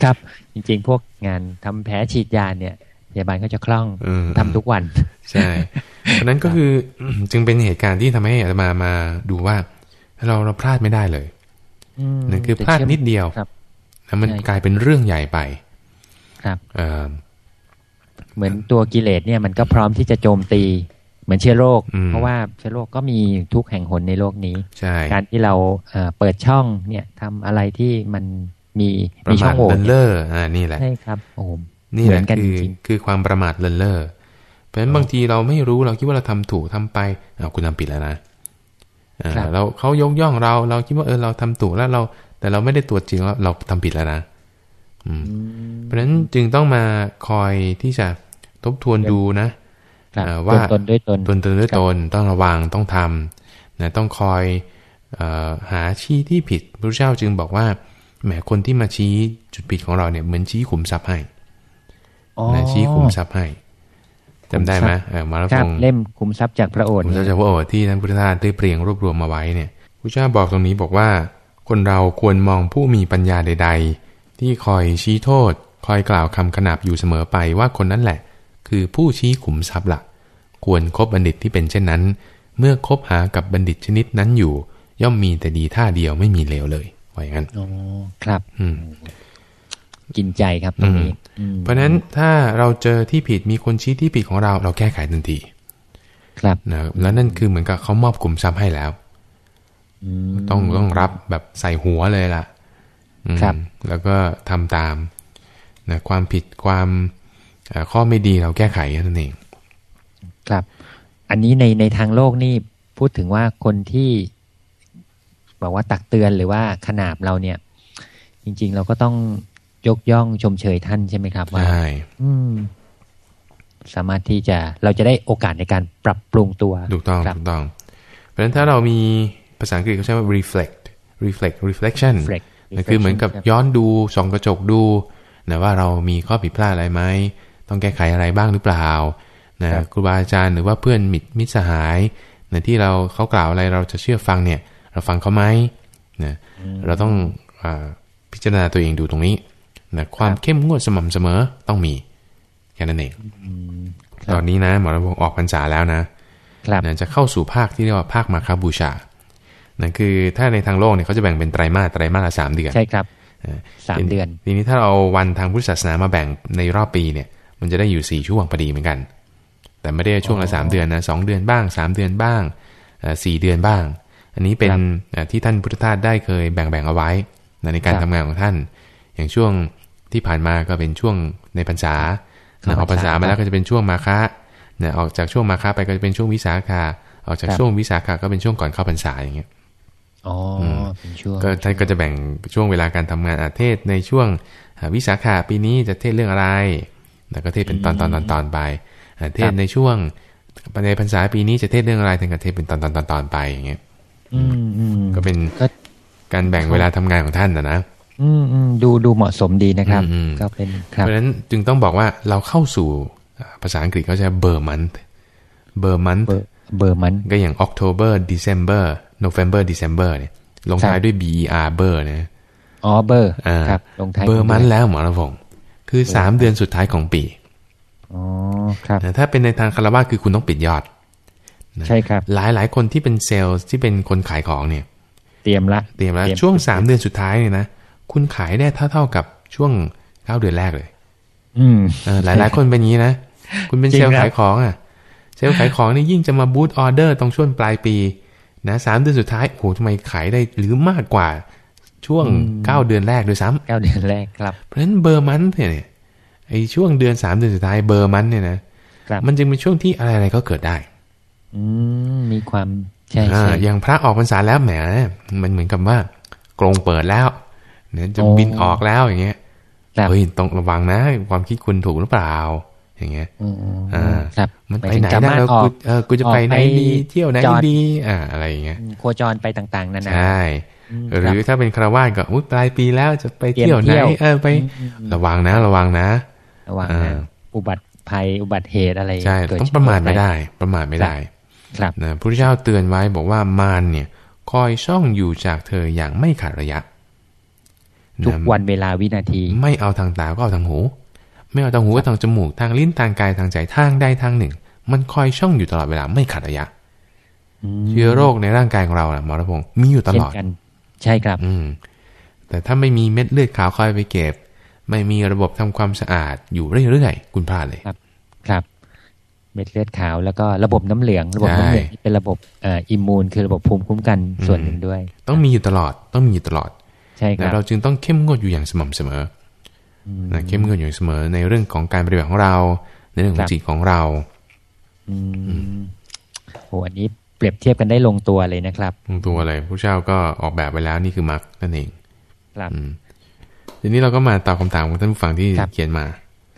ครับ จริง ๆ พวกงานทำแผลฉีดยาเนี่ยพยาบาลก็จะคล่องอืมทำทุกวัน ใช่เพราะฉะนั้นก็คือจึงเป็นเหตุการณ์ที่ทำให้อาตมามาดูว่า เราเราพลาดไม่ได้เลยมนั่นคือพลาดนิดเดียวครับแล้วมันใช่กลายเป็นเรื่องใหญ่ไป ครับเอ่อเหมือนตัวกิเลสเนี่ยมันก็พร้อมที่จะโจมตี เหมือนเชื้อโรคอืมเพราะว่าเชื้อโรคก็มีทุกแห่งหนในโลกนี้ใช่การที่เราเอ่อเปิดช่องเนี่ยทำอะไรที่มันมีประมีช่มาอทงโหว่เลินเนี่เล่ยออ่านี่แหละใช่ครับโอ้โหนี่แหละเหมือนกันคือจริงคือความประมาทเลินเล่อเพราะฉะนั้นบางทีเราไม่รู้เราคิดว่าเราทำถูกทำไปอ้าวคุณทำผิดแล้วนะอ่าครับเราเขายกย่องเราเราคิดว่าเออเราทำถูกแล้วเรา แต่เราไม่ได้ตรวจจริงแล้วเราทำผิดแล้วนะอืมอืม เพราะฉะนั้นจึงต้องมาคอยที่จะทบทวนดูนะครับอ่าว่าตนด้วยตนตนตนด้วยตนต้องระวังต้องทำนะต้องคอยเออหาชี้ที่ผิดพระเจ้าจึงบอกว่าแหมคนที่มาชี้จุดผิดของเราเนี่ยเหมือนชี้ขุมทรัพย์ให้อ๋อนะชี้ขุมทรัพย์ให้จำได้ไหมเออมาราคพรับงศ์เล่มคุมทรัพย์จากพระโอษฐ์ขุมทรัพย์เฉพาะโอษฐ์ที่ท่านพุทธทาสได้เปรียงรวบรวมมาไว้เนี่ยพระเจ้าบอกตรงนี้บอกว่า คนเราควรมองผู้มีปัญญาใด ๆ ที่คอยชี้โทษ คอยกล่าวคำขนาบอยู่เสมอไปว่าคนนั้นแหละ คือผู้ชี้ขุมทรัพย์ละควรครบบัณฑิตที่เป็นเช่นนั้น เมื่อคบหากับบัณฑิตชนิดนั้นอยู่ ย่อมมีแต่ดีท่าเดียวไม่มีเลวเลยว่าอย่างนั้นอ๋อครับ อืมกินใจครับตรงนี้ เพราะฉะนั้นถ้าเราเจอที่ผิดมีคนชี้ที่ผิดของเราเราแก้ไขทันที ครับนะแล้วนั่นคือเหมือนกับเขามอบกลุ่มทรัพย์ให้แล้ว ต้องต้องรับแบบใส่หัวเลยล่ะ ครับ แล้วก็ทำตามนะความผิดความข้อไม่ดีเราแก้ไขนั่นเอง ครับ อันนี้ในในทางโลกนี่พูดถึงว่าคนที่บอกว่าตักเตือนหรือว่าขนาบเราเนี่ย จริง ๆ เราก็ต้องยกย่องชมเชยท่านใช่ไหมครับว่าใช่อืมสามารถที่จะเราจะได้โอกาสในการปรับปรุงตัวถูกต้องครับถูกต้อง เพราะฉะนั้นถ้าเรามีภาษาอังกฤษเขาใช้ว่า reflect reflect reflection reflect นั่นคือเหมือนกับครับย้อนดูส่องกระจกดูนะว่าเรามีข้อผิดพลาดอะไรไหมต้องแก้ไขอะไรบ้างหรือเปล่านะครับครูบาอาจารย์หรือว่าเพื่อนมิตรมิตรสหายนะที่เราเขากล่าวอะไรเราจะเชื่อฟังเนี่ย เราฟังเขาไหมนะเราต้องอาพิจารณาตัวเองดูตรงนี้นะความเข้มงวดสม่ำเสมอต้องมีแค่นั้นเองตอนนี้นะหมอระพงศ์ออกพรรษาแล้วนะครับนะจะเข้าสู่ภาคที่เรียกว่าภาคมาคาบูชา นั่นคือถ้าในทางโลกเนี่ยเขาจะแบ่งเป็นไตรมาสไตรมาสละสามเดือนใช่ครับสามเดือน ทีนี้ถ้าเราเอาวันทางพุทธศาสนามาแบ่งในรอบปีเนี่ย มันจะได้อยู่สี่ช่วงพอดีเหมือนกัน แต่ไม่ได้ช่วงละสามเดือนนะสองเดือนบ้างสามเดือนบ้างสี่เดือนบ้าง อันนี้เป็นที่ท่านพุทธทาสได้เคยแบ่งๆเอาไว้ในการทำงานของท่าน อย่างช่วงที่ผ่านมาก็เป็นช่วงในพรรษาออกพรรษามาแล้วก็จะเป็นช่วงมาฆะเนี่ยออกจากช่วงมาฆะไปก็จะเป็นช่วงวิสาขะออกจากช่วงวิสาขะก็เป็นช่วงก่อนเข้าพรรษาอย่างเงี้ย อ๋อเป็นช่วงก็ท่านก็จะแบ่งช่วงเวลาการทำงานอาเทศในช่วงวิสาขาปีนี้จะเทศเรื่องอะไรแล้วก็เทศเป็นตอนตอนตอนตอนไปเทศในช่วงในพรรษาปีนี้จะเทศเรื่องอะไรถึงกับเทศเป็นตอนตอนตอนตอนไปอย่างเงี้ยอืมอืมก็เป็นก็การแบ่งเวลาทำงานของท่านนะนะอืมอืมดูดูเหมาะสมดีนะครับอืมก็เป็นคเพรับราะฉะนั้นจึงต้องบอกว่าเราเข้าสู่ภาษาอังกฤษเขาจะเบอร์มันเบอร์มันเบอร์เบอร์มันก็อย่าง October December November December เนี่ยลงท้ายด้วย B E R เบอร์นะอ๋อเบอร์อ่าครับลงท้ายเบอร์มันแล้วหมอระพงศ์คือสามเดือนสุดท้ายของปีอ๋อครับนะถ้าเป็นในทางคารวะคือคุณต้องปิดยอดใช่ครับ หลายหลายคนที่เป็นเซลล์ที่เป็นคนขายของเนี่ย เตรียมละเตรียมแล้วช่วงสามเดือนสุดท้ายเนี่ยนะคุณขายได้เท่าเท่าๆกับช่วงเก้าเดือนแรกเลย อืมเออหลายหลายคนเป็นอย่างนี้นะคุณเป็นจริเซงลล์ครับขายของอะ เซลล์ขายของนี่ยิ่งจะมาบูตออเดอร์ตรงช่วงปลายปี นะสามเดือนสุดท้ายโอ้โหทำไมขายได้หรือมากกว่าช่วงเก้าเดือนแรกด้วยซ้ำเก้าเดือนแรกครับ เพราะฉะนั้นเบอร์มันเนี่ยไอ้ช่วงเดือนสามเดือนสุดท้ายเบอร์มันเนี่ยนะครับมันจึงเป็นช่วงที่อะไรอะไรก็เกิดได้ อืมมีความใช่อ่าใช่อย่างพระออกพรรษาแล้วแหมมันเหมือนกับว่ากรงเปิดแล้วเนี่ยจะโอ้บินออกแล้วอย่างเงี้ยครับเฮ้ยต้องระวังนะ ความคิดคุณถูกหรือเปล่า อย่างเงี้ยอืมอืมอ่าครับมันหายไปถึงไหนสาได้มารถแล้วออกูกเออกูจะไปไหนออกไปดีเที่ยวไหนจอดดีอ่าอะไรอย่างเงี้ยโคจรไปต่างๆนานาใช่อืมหรือถ้าเป็นคารวาสก็อุ๊ยปลายปีแล้วจะไปเตรียมเที่ยวไหนเที่ยวเออไประวังนะ ระวังนะระวังอ่านะอุบัติภัยอุบัติเหตุอะไรใช่เกิดต้องประมาทไม่ได้ ประมาทไม่ได้ ครับนะพระพุทธเจ้าเตือนไว้บอกว่ามารเนี่ย คอยช่องอยู่จากเธออย่างไม่ขาดระยะทุกนะวันเวลาวินาที ไม่เอาทางตาก็เอาทางหู ไม่เอาทางหูก็ทางจมูกทางลิ้นทางกายทางใจทางใดทางหนึ่ง มันคอยช่องอยู่ตลอดเวลาไม่ขาดระยะเชื้อโรคในร่างกายของเราน่ะหมอระพงศ์มีอยู่ตเช่ลนอดกันใช่ครับ อืมแต่ถ้าไม่มีเม็ดเลือดขาวคอยไปเก็บ ไม่มีระบบทำความสะอาดอยู่เรื่อยๆคุณพลาดเลยครับเม็ดเลือดขาวแล้วก็ระบบน้ำเหลือง ระบบน้ำเหลืองใช่ที่เป็นระบบเอ่ออิมมูนคือระบบภูมิคุ้มกันส่วนหนึ่งด้วย ต้องมีอยู่ตลอดต้องมีอยู่ตลอด ใช่คนะรับเราจึงต้องเข้มงวดอยู่อย่างสม่ำเสมออ นะเข้มงวดอยู่เสมอในเรื่องของการปฏิบัติของเรา ในเรื่องขอครังบจิตของเราอืมโหอันนี้เปรียบเทียบกันได้ลงตัวเลยนะครับตรงตัวเลยผู้เจ้าก็ออกแบบไว้แล้วนี่คือมรรคนั่นเอง ครับอืมทีนี้เราก็มาตอบคำถามของท่านผู้ฟังที่ครับเขียนมา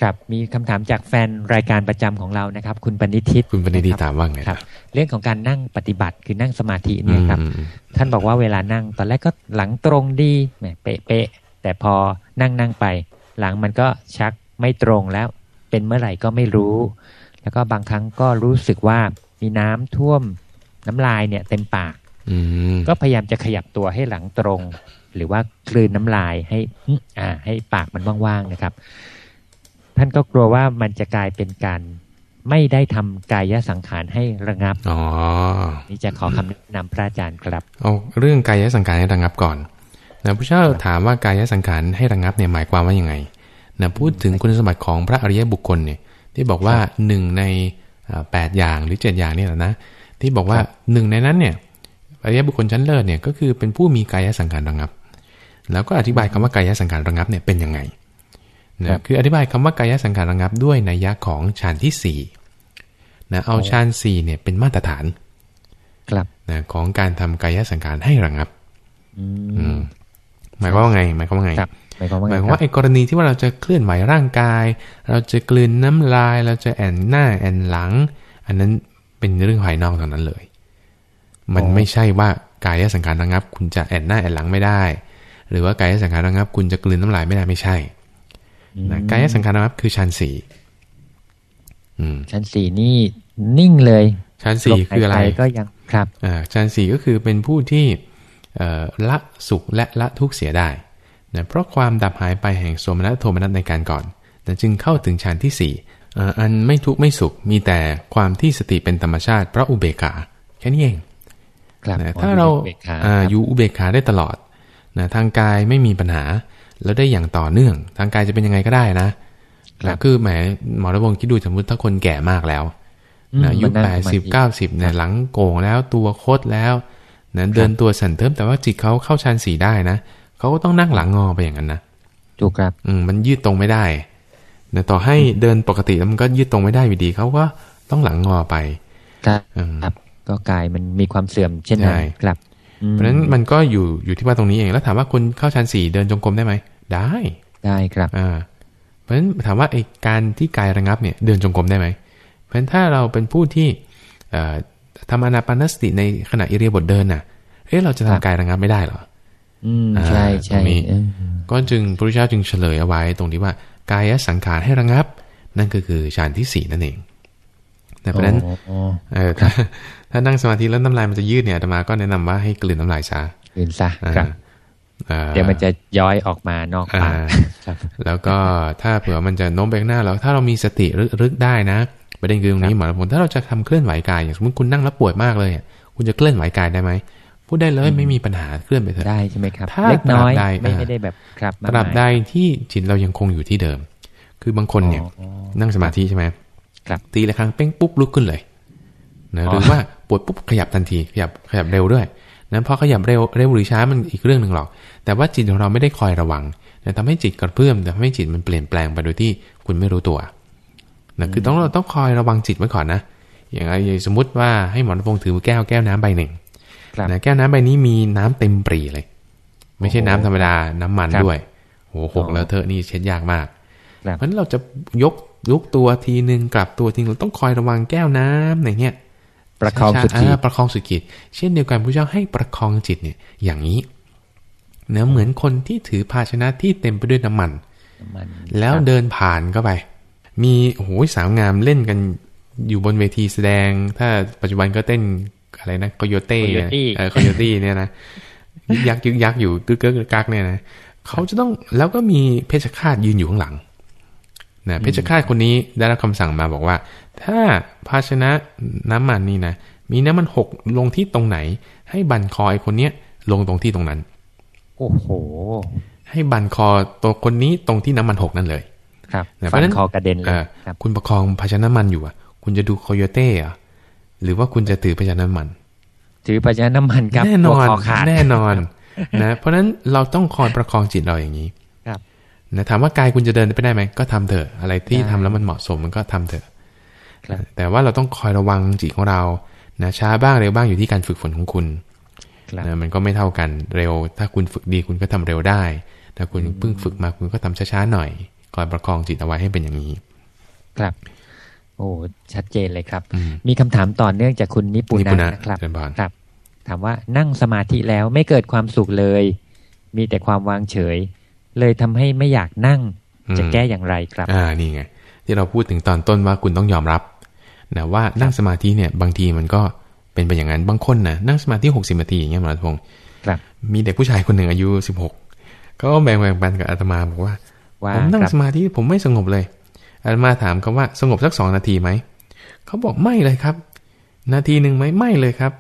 ครับ มีคำถามจากแฟนรายการประจำของเรานะครับ คุณปณิทิตคุณปณิธินะครับถามว่าไงครับ เรื่องของการนั่งปฏิบัติคือนั่งสมาธิเนี่ยครับอืมอืมท่านบอกว่าเวลานั่งตอนแรกก็หลังตรงดีแหมเป๊ะๆแต่พอนั่งนั่งไป หลังมันก็ชักไม่ตรงแล้ว เป็นเมื่อไหร่ก็ไม่รู้ แล้วก็บางครั้งก็รู้สึกว่ามีน้ำท่วมน้ำลายเนี่ยเต็มปากอืมก็พยายามจะขยับตัวให้หลังตรง หรือว่ากลืนน้ำลายให้อื้ออ่า ให้ปากมันว่างๆนะครับ ท่านก็กลัวว่ามันจะกลายเป็นการไม่ได้ทำกายสังขารให้ระงับอ๋อนี่จะขอคำแนะนำพระอาจารย์ครับ เอาเรื่องกายสังขารให้ระงับก่อน นะผู้เจ้าถามว่ากายสังขารให้ระงับเนี่ยหมายความว่ายังไงนะพูดถึงคุณสมบัติของพระอริยบุคคลเนี่ยที่บอกว่าหนึ่งในแปดอย่างหรือเจ็ดอย่างนี่แหละนะที่บอกว่าหนึ่งในนั้นเนี่ยอริยบุคคลชั้นเลิศเนี่ยก็คือเป็นผู้มีกายสังขารระงับ แล้วก็อธิบายคำว่ากายสังขารระงับเนี่ยเป็นยังไงนะคืออธิบายคำว่ากายสังขารระงับด้วยนัยยะของฌานที่สี่นะเอาฌานสี่เนี่ยเป็นมาตรฐานครับนะของการทำกายสังขารให้ระงับ อืม หมายความว่าไงหมายความว่าไงหมายความว่าหมายความว่าไอ้กรณีที่ว่าเราจะเคลื่อนไหวร่างกาย เราจะกลืนน้ำลาย เราจะแอนหน้าแอนหลัง อันนั้นเป็นเรื่องภายนอกเท่านั้นเลย มันไม่ใช่ว่ากายสังขารระงับ คุณจะแอนหน้าแอนหลังไม่ได้ หรือว่ากายสังขารระงับ คุณจะกลืนน้ำลายไม่ได้ไม่ใช่นะกายสังขารระงับคือชั้นสี่ชั้นสี่นี่นิ่งเลยชั้นสี่คืออะไรก็ยังครับอ่าชั้นสี่ก็คือเป็นผู้ที่ ละสุขและละทุกข์เสียได้นะเพราะความดับหายไปแห่งโสมนัสโทมนัสในการก่อนนะจึงเข้าถึงฌานที่สี่อันไม่ทุกข์ไม่สุขมีแต่ความที่สติเป็นธรรมชาติเพราะอุเบกขาแค่นี้เองนะถ้าเราอยู่อุเบกขาได้ตลอดนะทางกายไม่มีปัญหา แล้วได้อย่างต่อเนื่อง ทางกายจะเป็นยังไงก็ได้นะคือแหมหมอระวงคิดดูสมมติถ้าคนแก่มากแล้วนะอายุแปดสิบเก้าสิบเนี่ยหลังโก่งแล้วตัวโคตรแล้ว นะเดินตัวสั่นเทิมแต่ว่าจิตเขาเข้าฌานสี่ได้นะเขาก็ต้องนั่งหลังงอไปอย่างนั้นนะถูกครับ อืมมันยืดตรงไม่ได้แต่ต่อให้เดินปกติแล้วมันก็ยืดตรงไม่ได้อยู่ดีเขาก็ต้องหลังงอไป ครับก็กายมันมีความเสื่อมเช่นนั้นครับ เพราะฉะนั้นมันก็อยู่อยู่ที่ว่าตรงนี้เอง แล้วถามว่าคุณเข้าชั้นสี่เดินจงกรมได้ไหม ได้ ได้ครับอ่าเพราะฉะนั้นถามว่าไอ้การที่กายระงับเนี่ยเดินจงกรมได้ไหม เพราะฉะนั้นถ้าเราเป็นผู้ที่ ทำอนาปานสติในขณะอิเรียบทเดินน่ะเอ๊ะเราจะทำกายระงับไม่ได้หรออืมใช่ใช่ก็จึงพระพุทธเจ้าจึงเฉลยเอาไว้ตรงที่ว่ากายสังขารให้ระงับ นั่นก็คือฌานที่สี่นั่นเองแต่เพราะนั้นเออถ้าถ้านั่งสมาธิแล้วน้ำลายมันจะยืดเนี่ยอาตมาก็แนะนำว่าให้กลืนน้ำลายซะกลืนซะครับเดี๋ยวมันจะย้อยออกมานอกปากแล้วก็ถ้าเผื่อมันจะโน้มไปข้างหน้าแล้วถ้าเรามีสติรึกได้นะ ประเด็นคือตรงนี้หมอผลถ้าเราจะทำเคลื่อนไหวกายอย่างสมมติคุณนั่งแล้วปวดมากเลยคุณจะเคลื่อนไหวกายได้ไหมพูดได้เลยไม่มีปัญหาเคลื่อนไปเถอะได้ใช่ไหมครับถ้าเล็กน้อยไม่ไม่ได้แบบครับตราบใดที่จิตเรายังคงอยู่ที่เดิม คือบางคนเนี่ยนั่งสมาธิใช่ไหมครับตีละครั้งเป้งปุ๊บลุกขึ้นเลยนะหรือว่าปวดปุ๊บขยับทันทีขยับขยับเร็วด้วยนั้นพอขยับเร็วเร็วหรือช้ามันอีกเรื่องหนึ่งหรอก แต่ว่าจิตของเราไม่ได้คอยระวังแต่ทำให้จิตกระเพื่อมแต่ทำให้จิตมันเปลี่ยนแปลงไปโดยที่คุณไม่รู้ตัว นะคือต้องเราต้องคอยระวังจิตไว้ก่อนนะ อย่างไรสมมติว่าให้หมอนพงถือแก้วแก้วน้ำใบหนึ่งนะแก้วน้ำใบนี้มีน้ำเต็มปรีเลย ไม่ใช่น้ำธรรมดาน้ำมันด้วยโอ้หกแล้วเธอนี่เช็ดยากมากเพราะฉะนั้นเราจะยกยกตัวทีหนึ่งกลับตัวทีนึงเราต้องคอยระวังแก้วน้ำในเนี้ยประคองสุจิตประคองสุจิตเช่นเดียวกันพระเจ้าให้ประคองจิตเนี่ยอย่างนี้เนื้อเหมือนคนที่ถือภาชนะที่เต็มไปด้วยน้ำมัน แล้วเดินผ่านเข้าไป มีโอ้โหสาวงามเล่นกันอยู่บนเวทีแสดง ถ้าปัจจุบันก็เต้นอะไรนะโคโยเต้เออโคโยตี้เนี่ยนะยักยึกยักอยู่กึกกึกกักเนี่ยนะเขาจะต้องแล้วก็มีเพชฌฆาตยืนอยู่ข้างหลังนะเพชฌฆาตคนนี้ได้รับคำสั่งมาบอกว่า ถ้าภาชนะน้ำมันนี่นะมีน้ำมันหกลงที่ตรงไหน ให้บันคอยคนเนี้ยลงตรงที่ตรงนั้น โอ้โห ให้บันคอตัวคนนี้ตรงที่น้ำมันหกนั่นเลย ครับเพราะนั้นคอกระเด็นเลยคุณประคองภาชนะน้ำมันอยู่อะ คุณจะดูโคโยเต้อะหรือว่าคุณจะถือภาชนะน้ำมัน ถือภาชนะน้ำมันครับแน่นอนแน่นอนนะเพราะฉะนั้นเราต้องคอยประคองจิตเราอย่างนี้ครับนะถามว่ากายคุณจะเดินไปได้ไหมก็ทำเถอะ อะไรที่ทำแล้วมันเหมาะสมมันก็ทำเถอะแต่ว่าเราต้องคอยระวังจิตของเรานะช้าบ้างเร็วบ้างอยู่ที่การฝึกฝนของคุณนะมันก็ไม่เท่ากันเร็ว ถ้าคุณฝึกดีคุณก็ทำเร็วได้ถ้าคุณเพิ่งฝึกมาคุณก็ทำช้าๆหน่อย คอยประคองจิตเอาไว้ให้เป็นอย่างนี้ ครับ โอ้ชัดเจนเลยครับ มีคำถามต่อเนื่องจากคุณนิปุณนะครับครับ ถามว่านั่งสมาธิแล้วไม่เกิดความสุขเลย มีแต่ความวางเฉย เลยทำให้ไม่อยากนั่งจะแก้อย่างไรครับ อ่านี่ไงที่เราพูดถึงตอนต้นว่าคุณต้องยอมรับนะว่านั่งสมาธิเนี่ย บางทีมันก็เป็นไปอย่างนั้นบางคนนะนั่งสมาธิหกสิบนาทีอย่างเงี้ยมาพงศ์มีเด็กผู้ชายคนหนึ่งอายุสิบหกก็แบ่งแบ่งปันกับอาตมาบอกว่า ผมนั่งสมาธิผมไม่สงบเลยอาตมาถามเขาว่าสงบสักสองนาทีไหมเขาบอกไม่เลยครับ นาทีหนึ่งไหมไม่เลยครับ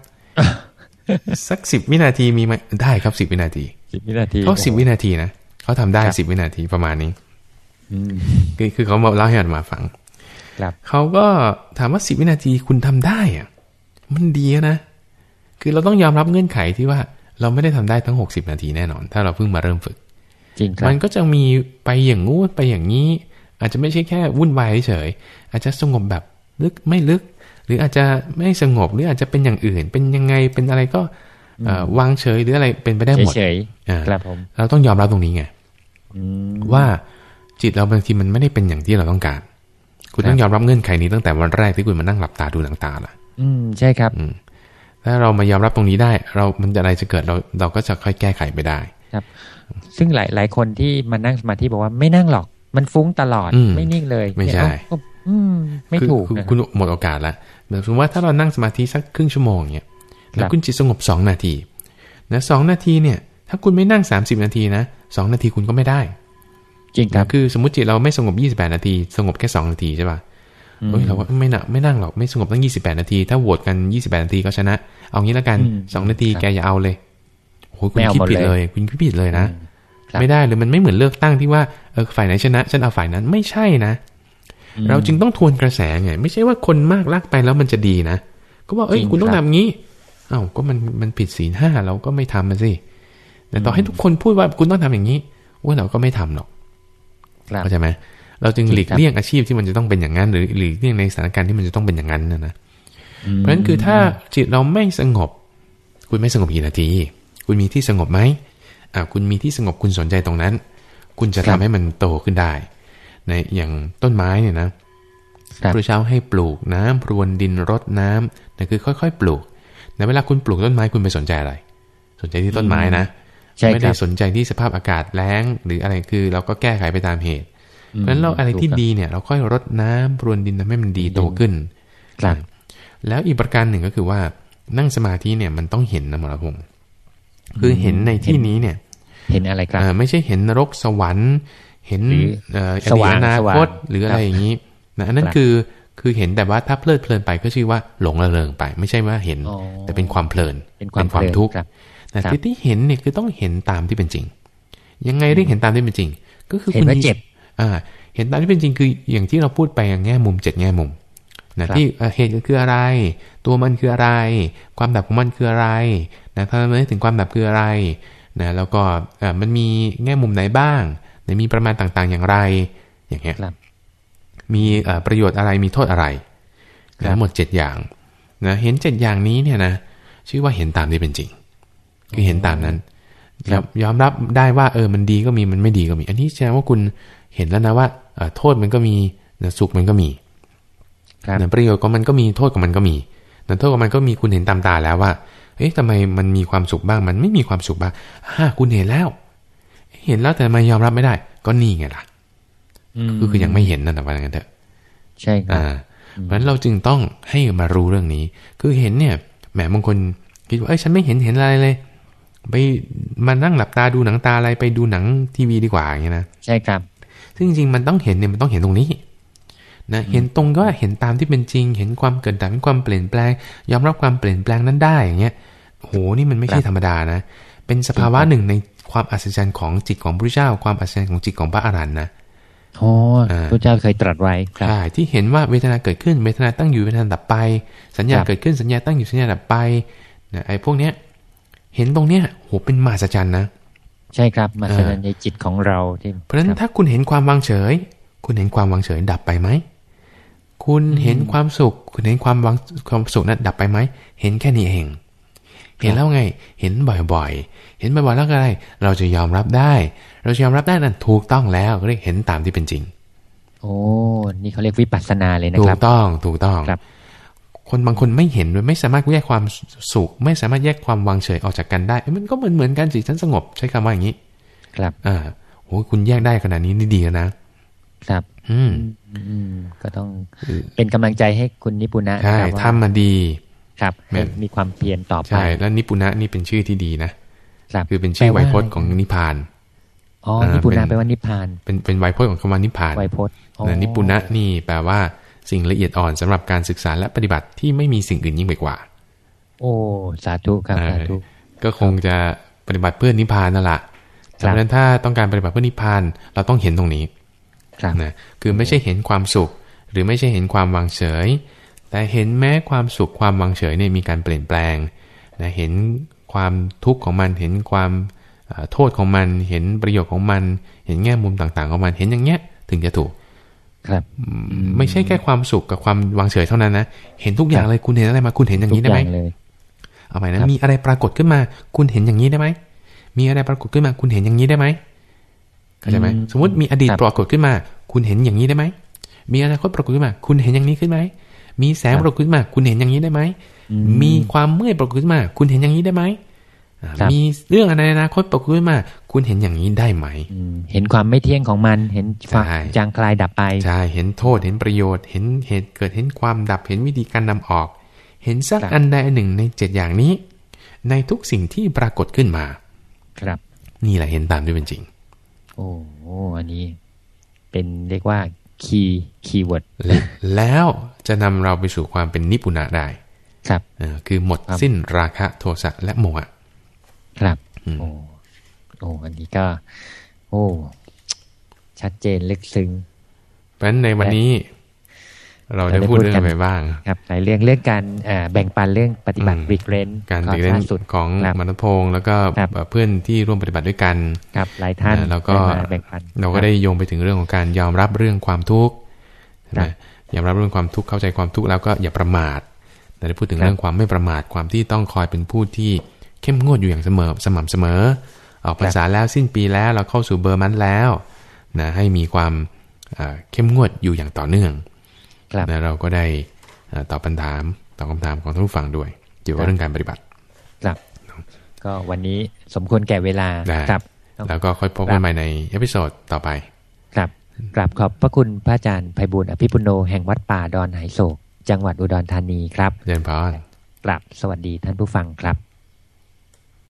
สักสิบวินาทีมีไหมได้ครับสิบวินาทีสิบวินาทีเขาสิบวินาทีนะเขาทำได้สิบวินาทีประมาณนี้อืมคือคือเขามาเล่าให้อาตมาฟังครับเขาก็ถามว่าสิบวินาทีคุณทำได้อะมันดีนะ คือเราต้องยอมรับเงื่อนไขที่ว่า เราไม่ได้ทำได้ทั้งหกสิบนาทีแน่นอน ถ้าเราเพิ่งมาเริ่มฝึก จริงครับมันก็จะมีไปอย่างงู้นไปอย่างนี้ อาจจะไม่ใช่แค่วุ่นวายเฉยๆอาจจะสงบแบบลึกไม่ลึก หรืออาจจะไม่สงบหรืออาจจะเป็นอย่างอื่น เป็นยังไงเป็นอะไรก็เอ่อวางเฉยหรืออะไรเป็นไปได้หมดเฉยอ่าๆครับผมเราต้องยอมรับตรงนี้ไงอืมว่าจิตเราบางทีมันไม่ได้เป็นอย่างที่เราต้องการ คุณครับต้องยอมรับเงื่อนไขนี้ตั้งแต่วันแรกที่คุณมานั่งหลับตาดูหนังตาละอืมใช่ครับอืมถ้าเรามายอมรับตรงนี้ได้ เรามันจะอะไรจะเกิดเราเราก็จะค่อยแก้ไขไปได้ ซึ่งหลายหลายคนที่มานั่งสมาธิบอกว่าไม่นั่งหรอก มันฟุ้งตลอดอืมไม่นิ่งเลย ไม่ใช่เนี่ยเอ้าก็อืมไม่คือถูกคือนะคุณหมดโอกาสละแบบสมมติว่าถ้าเรานั่งสมาธิสักครึ่งชั่วโมงเนี่ยแล้วครับคุณจิตสงบสองนาทีนะสองนาทีเนี่ย ถ้าคุณไม่นั่งสามสิบนาทีนะสองนาทีคุณก็ไม่ได้ จริงครับคือสมมติจิตเราไม่สงบยี่สิบแปดนาที สงบแค่สองนาทีใช่ป่ะเฮ้ยเราว่าไม่น่ะไม่นั่งหรอกไม่สงบตั้ง28นาที ถ้าโหวตกัน28นาทีก็ชนะ เอางี้แล้วกันอืมสองนาทีครับแกอย่าเอาเลย โอ้ยคุณไม่เอาคิดหมดผิดเลยเลย คุณคิดผิดเลยนะครับไม่ได้เลยมันไม่เหมือนเลือกตั้งที่ว่าเออฝ่ายไหนชนะฉันเอาฝ่ายนั้นไม่ใช่นะอืมเราจึงต้องทวนกระแสไงไม่ใช่ว่าคนมากลากไปแล้วมันจะดีนะก็ว่าเอ้ยจริงคุณต้องครับทำงี้เอ้าก็มันมันผิดศีลห้าเราก็ไม่ทำมันสิแต่ต่อให้ทุกคนพูดว่าคุณต้องทำอย่างนี้ว่าเราก็ไม่ทำหรอกครับเข้าใจไหมเราจึงจริงหลีกครับเลี่ยงอาชีพที่มันจะต้องเป็นอย่างนั้น หรือหลีกเลี่ยงในสถานการณ์ที่มันจะต้องเป็นอย่างนั้นนะนะอืมเพราะฉะนั้นคือถ้าจิตเราไม่สงบ คุณไม่สงบกี่นาที คุณมีที่สงบไหมอ่าคุณมีที่สงบคุณสนใจตรงนั้น คุณจะทำให้มันโตขึ้นได้ ในอย่างต้นไม้เนี่ยนะครับพระเช้าให้ปลูกน้ำพรวนดินรดน้ำนั่นคือค่อย ๆ ปลูกในเวลาคุณปลูกต้นไม้คุณไปสนใจอะไร สนใจที่ต้นไม้นะใช่ไม่คได้รับสนใจที่สภาพอากาศแล้ง หรืออะไรคือ เราก็แก้ไขไปตามเหตุ เพราะฉะนั้นเราอะไรที่ถูกคบดีเนี่ย เราค่อยรดน้ำพรวนดินทำให้มันดีโตขึ้นครับแล้วอีกประการหนึ่งก็คือว่านั่งสมาธิเนี่ยมันต้องเห็นนะหมอรพงศ์ คือเห็นในที่นี้เนี่ย เห็นอะไรครับเอ่อไม่ใช่เห็นนรกสวรรค์ เห็นหรือเอ่อสว่างอดีตอนาสว่าคงตหรืออะไรครับอย่างนี้นะอันนั้นครับคือคือเห็นแต่ว่าถ้าเพลิดเพลินไปก็ชื่อว่าหลงระเริงไป ไม่ใช่ว่าเห็นอ๋อแต่เป็นความเพลินเป็นความความเพลินทุกข์ครับนะครับที่ที่เห็นเนี่ยคือต้องเห็นตามที่เป็นจริง ยังไงเรียกเห็นตามที่เป็นจริง ก็คือเห็นคุณว่ามีเจ็บอ่า เห็นตามที่เป็นจริงคืออย่างที่เราพูดไปอย่างแง่มุมเจ็ดแง่มุม นะครับที่เอ่อเหตุคืออะไร ตัวมันคืออะไร ความดับของมันคืออะไรนะถ้าเราไม่ถึงความดับคืออะไรนะแล้วก็เอ่อมันมีแง่มุมไหนบ้างไหนมีประมาณต่างๆอย่างไร อย่างเงี้ยครับมีเอ่อประโยชน์อะไรมีโทษอะไรครันะบหมดเจ็ดอย่างนะเห็นเจ็ดอย่างนี้เนี่ยนะชื่อว่าเห็นตามที่เป็นจริง คือเห็นตามนั้นครัยบอมยอมรับได้ว่าเออมันดีก็มีมันไม่ดีก็มี อันนี้แสดงว่าคุณเห็นแล้วนะว่าเอ่อโทษมันก็มีนะสุขมันก็มีครับ นะประโยชน์ของมันก็มีโทษของมันก็มีนะโทษของมันก็มีคุณเห็นตามตาแล้วว่า เอ๊ะทำไมมันมีความสุขบ้าง มันไม่มีความสุขบ้างฮ่าคุณเห็นแล้ว เห็นแล้วแต่ทำไมยอมรับไม่ได้ ก็นี่ไงล่ะมก็คือยังไม่เห็นนั่นนะว่าอย่างนั้นเถอะใช่ครับอ่าเพราะฉะนั้นเราจึงต้องให้มารู้เรื่องนี้ คือเห็นเนี่ยแหมบางคนคิดว่าเอ้ยฉันไม่เห็นเห็นอะไรเลย ไปมานั่งหลับตาดูหนังตาอะไรไปดูหนังทีวีดีกว่าอย่างเงี้ยนะใช่ครับ ซึ่งจริงๆมันต้องเห็นเนี่ยมันต้องเห็นตรงนี้ นะเห็นตรงก็เห็นตามที่เป็นจริง เห็นความเกิดดับเห็นความเปลี่ยนแปลง ยอมรับความเปลี่ยนแปลงนั้นได้อย่างเงี้ยโหนี่มันไม่ใช่ธรรมดานะ เป็นสภาวะหนึ่งในความอัศจรรย์ของจิตของพระเจ้า ความอัศจรรย์ของจิตของพระอรหันต์นะโอ้อ่าพระเจ้าเคยตรัสไว้ครับใช่ที่เห็นว่าเวทนาเกิดขึ้นเวทนาตั้งอยู่เวทนาดับไป สัญญาครับเกิดขึ้นสัญญาตั้งอยู่สัญญาดับไปนะไอ้พวกเนี้ย เห็นตรงเนี้ยโหเป็นมหัศจรรย์นะใช่ครับมาแสดงในจิตของเราที่เพราะฉะนั้นครับถ้าคุณเห็นความวางเฉย คุณเห็นความวางเฉยดับไปไหม คุณเห็นความสุข คุณเห็นความวางความสุขนั้นดับไปไหม เห็นแค่นี้เอง เห็นแล้วไง เห็นบ่อยๆ เห็นบ่อยๆแล้วก็อะไรเราจะยอมรับได้ เราจะยอมรับได้นั่นถูกต้องแล้วเรียกเห็นตามที่เป็นจริง โอ้ นี่เขาเรียกวิปัสสนาเลยนะถูครักบต้อง ถูกต้องครับ คนบางคนไม่เห็นด้วยไม่สามารถแยกความสุข ไม่สามารถแยกความวางเฉยออกจากกันได้เอ้ยมันก็เหมือนเหมือนกันสิฉันสงบใช้คำว่าอย่างนี้ ครับ อ่าโอ้ยคุณแยกได้ขนาดนี้นี่ดีแล้วนะ ครับอืมอืมก็ต้องเป็นกำลังใจให้คุณนิปุณะใช่ครับว่าทำมาดี ครับแม่ให้มีความเพียรต่อไปใช่แล้วนิปุณะนี่เป็นชื่อที่ดีนะครับคือเป็นชื่อแปลไวว่าพจน์ของนิพพานอ๋ออ่านิปุณะเป็นแปลว่านิพพาน เป็นเป็นไวยพจน์ของคำว่านิพพานไวยพจน์อ๋อนะนิปุณะนี่แปลว่าสิ่งละเอียดอ่อนสำหรับการศึกษาและปฏิบัติที่ไม่มีสิ่งอื่นยิ่งไปกว่า โอ้สาธุครับสาธุก็คงจะปฏิบัติเพื่อนิพพานนั่นแหละครับดังนั้นถ้าต้องการปฏิบัติเพื่อนิพพานเราต้องเห็นตรงนี้ครับ นะคือไม่ใช่เห็นความสุข หรือไม่ใช่เห็นความวางเฉย แต่เห็นแม้ความสุขความวางเฉยเนี่ยมีการเปลี่ยนแปลงนะเห็นความทุกข์ของมัน เห็นความเอ่อโทษของมัน เห็นประโยชน์ของมัน เห็นแง่มุมต่างๆของมัน เห็นอย่างเงี้ยถึงจะถูก ครับ ไม่ใช่แค่ความสุขกับความวางเฉยเท่านั้นนะ เห็นทุกอย่างเลย คุณเห็นอะไรมา คุณเห็นอย่างนี้ได้ไหมทุกเลยเอาใหม่นะ มีอะไรปรากฏขึ้นมา คุณเห็นอย่างนี้ได้ไหม มีอะไรปรากฏขึ้นมา คุณเห็นอย่างนี้ได้ไหม เข้าใจไหมอืมสมมติมีอดีตครับปรากฏขึ้นมา คุณเห็นอย่างนี้ได้ไหมมีอนาคตปรากฏขึ้นมา คุณเห็นอย่างนี้ขึ้นไหมมีแสงครับปรากฏขึ้นมา คุณเห็นอย่างนี้ได้ไหมอืมีความเมื่อยปรากฏขึ้นมา คุณเห็นอย่างนี้ได้ไหมอ่าครับมีเรื่องอะไรในอนาคตปรากฏขึ้นมา คุณเห็นอย่างนี้ได้ไหมอืมเห็นความไม่เที่ยงของมันเห็นความใช่จางคลายดับไปใช่เห็นโทษเห็นประโยชน์ เห็นเหตุเกิดเห็นความดับเห็นวิธีการนำออก เห็นสักครับอันใดอันหนึ่งในเจ็ดอย่างนี้ ในทุกสิ่งที่ปรากฏขึ้นมา ครับ นี่แหละเห็นตามที่เป็นจริง โอ้โหอันนี้เป็นเรียกว่าคีย์คีย์เวิร์ดและแล้วจะนำเราไปสู่ความเป็นนิพุนะได้ ครับเออคือหมดครับสิ้นราคะโทสะและโมหะครับอืมโอ้โอ้อันนี้ก็ โอ้ ชัดเจนลึกซึ้งเพราะฉะนั้นในวันนี้ เราได้พูดเรื่องอะไรบ้างครับหลายเรื่องเรื่องการเอ่อแบ่งปันเรื่องปฏิบัติอืมรีเกรนการติเล่นสุดของครับมนพงศ์แล้วก็ครับเพื่อนที่ร่วมปฏิบัติด้วยกันครับหลายท่านนะแล้วก็ได้มาแบ่งปันเราก็ได้โยงไปถึงเรื่องของการยอมรับเรื่องความทุกข์ใช่ไหครัมบยอมรับเรื่องความทุกข์เข้าใจความทุกข์แล้วก็อย่าประมาทเราได้พูดถึงครับเรื่องความไม่ประมาทความที่ต้องคอยเป็นผู้ที่เข้มงวดอยู่อย่างเสมอสม่ำเสมอ ออกพรรษาแล้วสิ้นปีแล้วเราเข้าสู่เบอร์มันแล้วนะให้มีความเอ่อเข้มงวดอยู่อย่างต่อเนื่องครับ นะเราก็ได้เอ่อตอบคำถามตอบคำถามของท่านผู้ฟังด้วย เกี่ยวกับเรื่องการปฏิบัติ ครับ ก็วันนี้สมควรแก่เวลาได้ครับ แล้วก็ค่อยพบครักับนใหม่ใน episode ต่อไป ครับกราบขอบพระคุณพระอาจารย์ไพบุญอภิปุโนแห่งวัดป่าดอนไหโศก จังหวัดอุดรธานีครับเจริญพรกราบสวัสดีท่านผู้ฟังครับ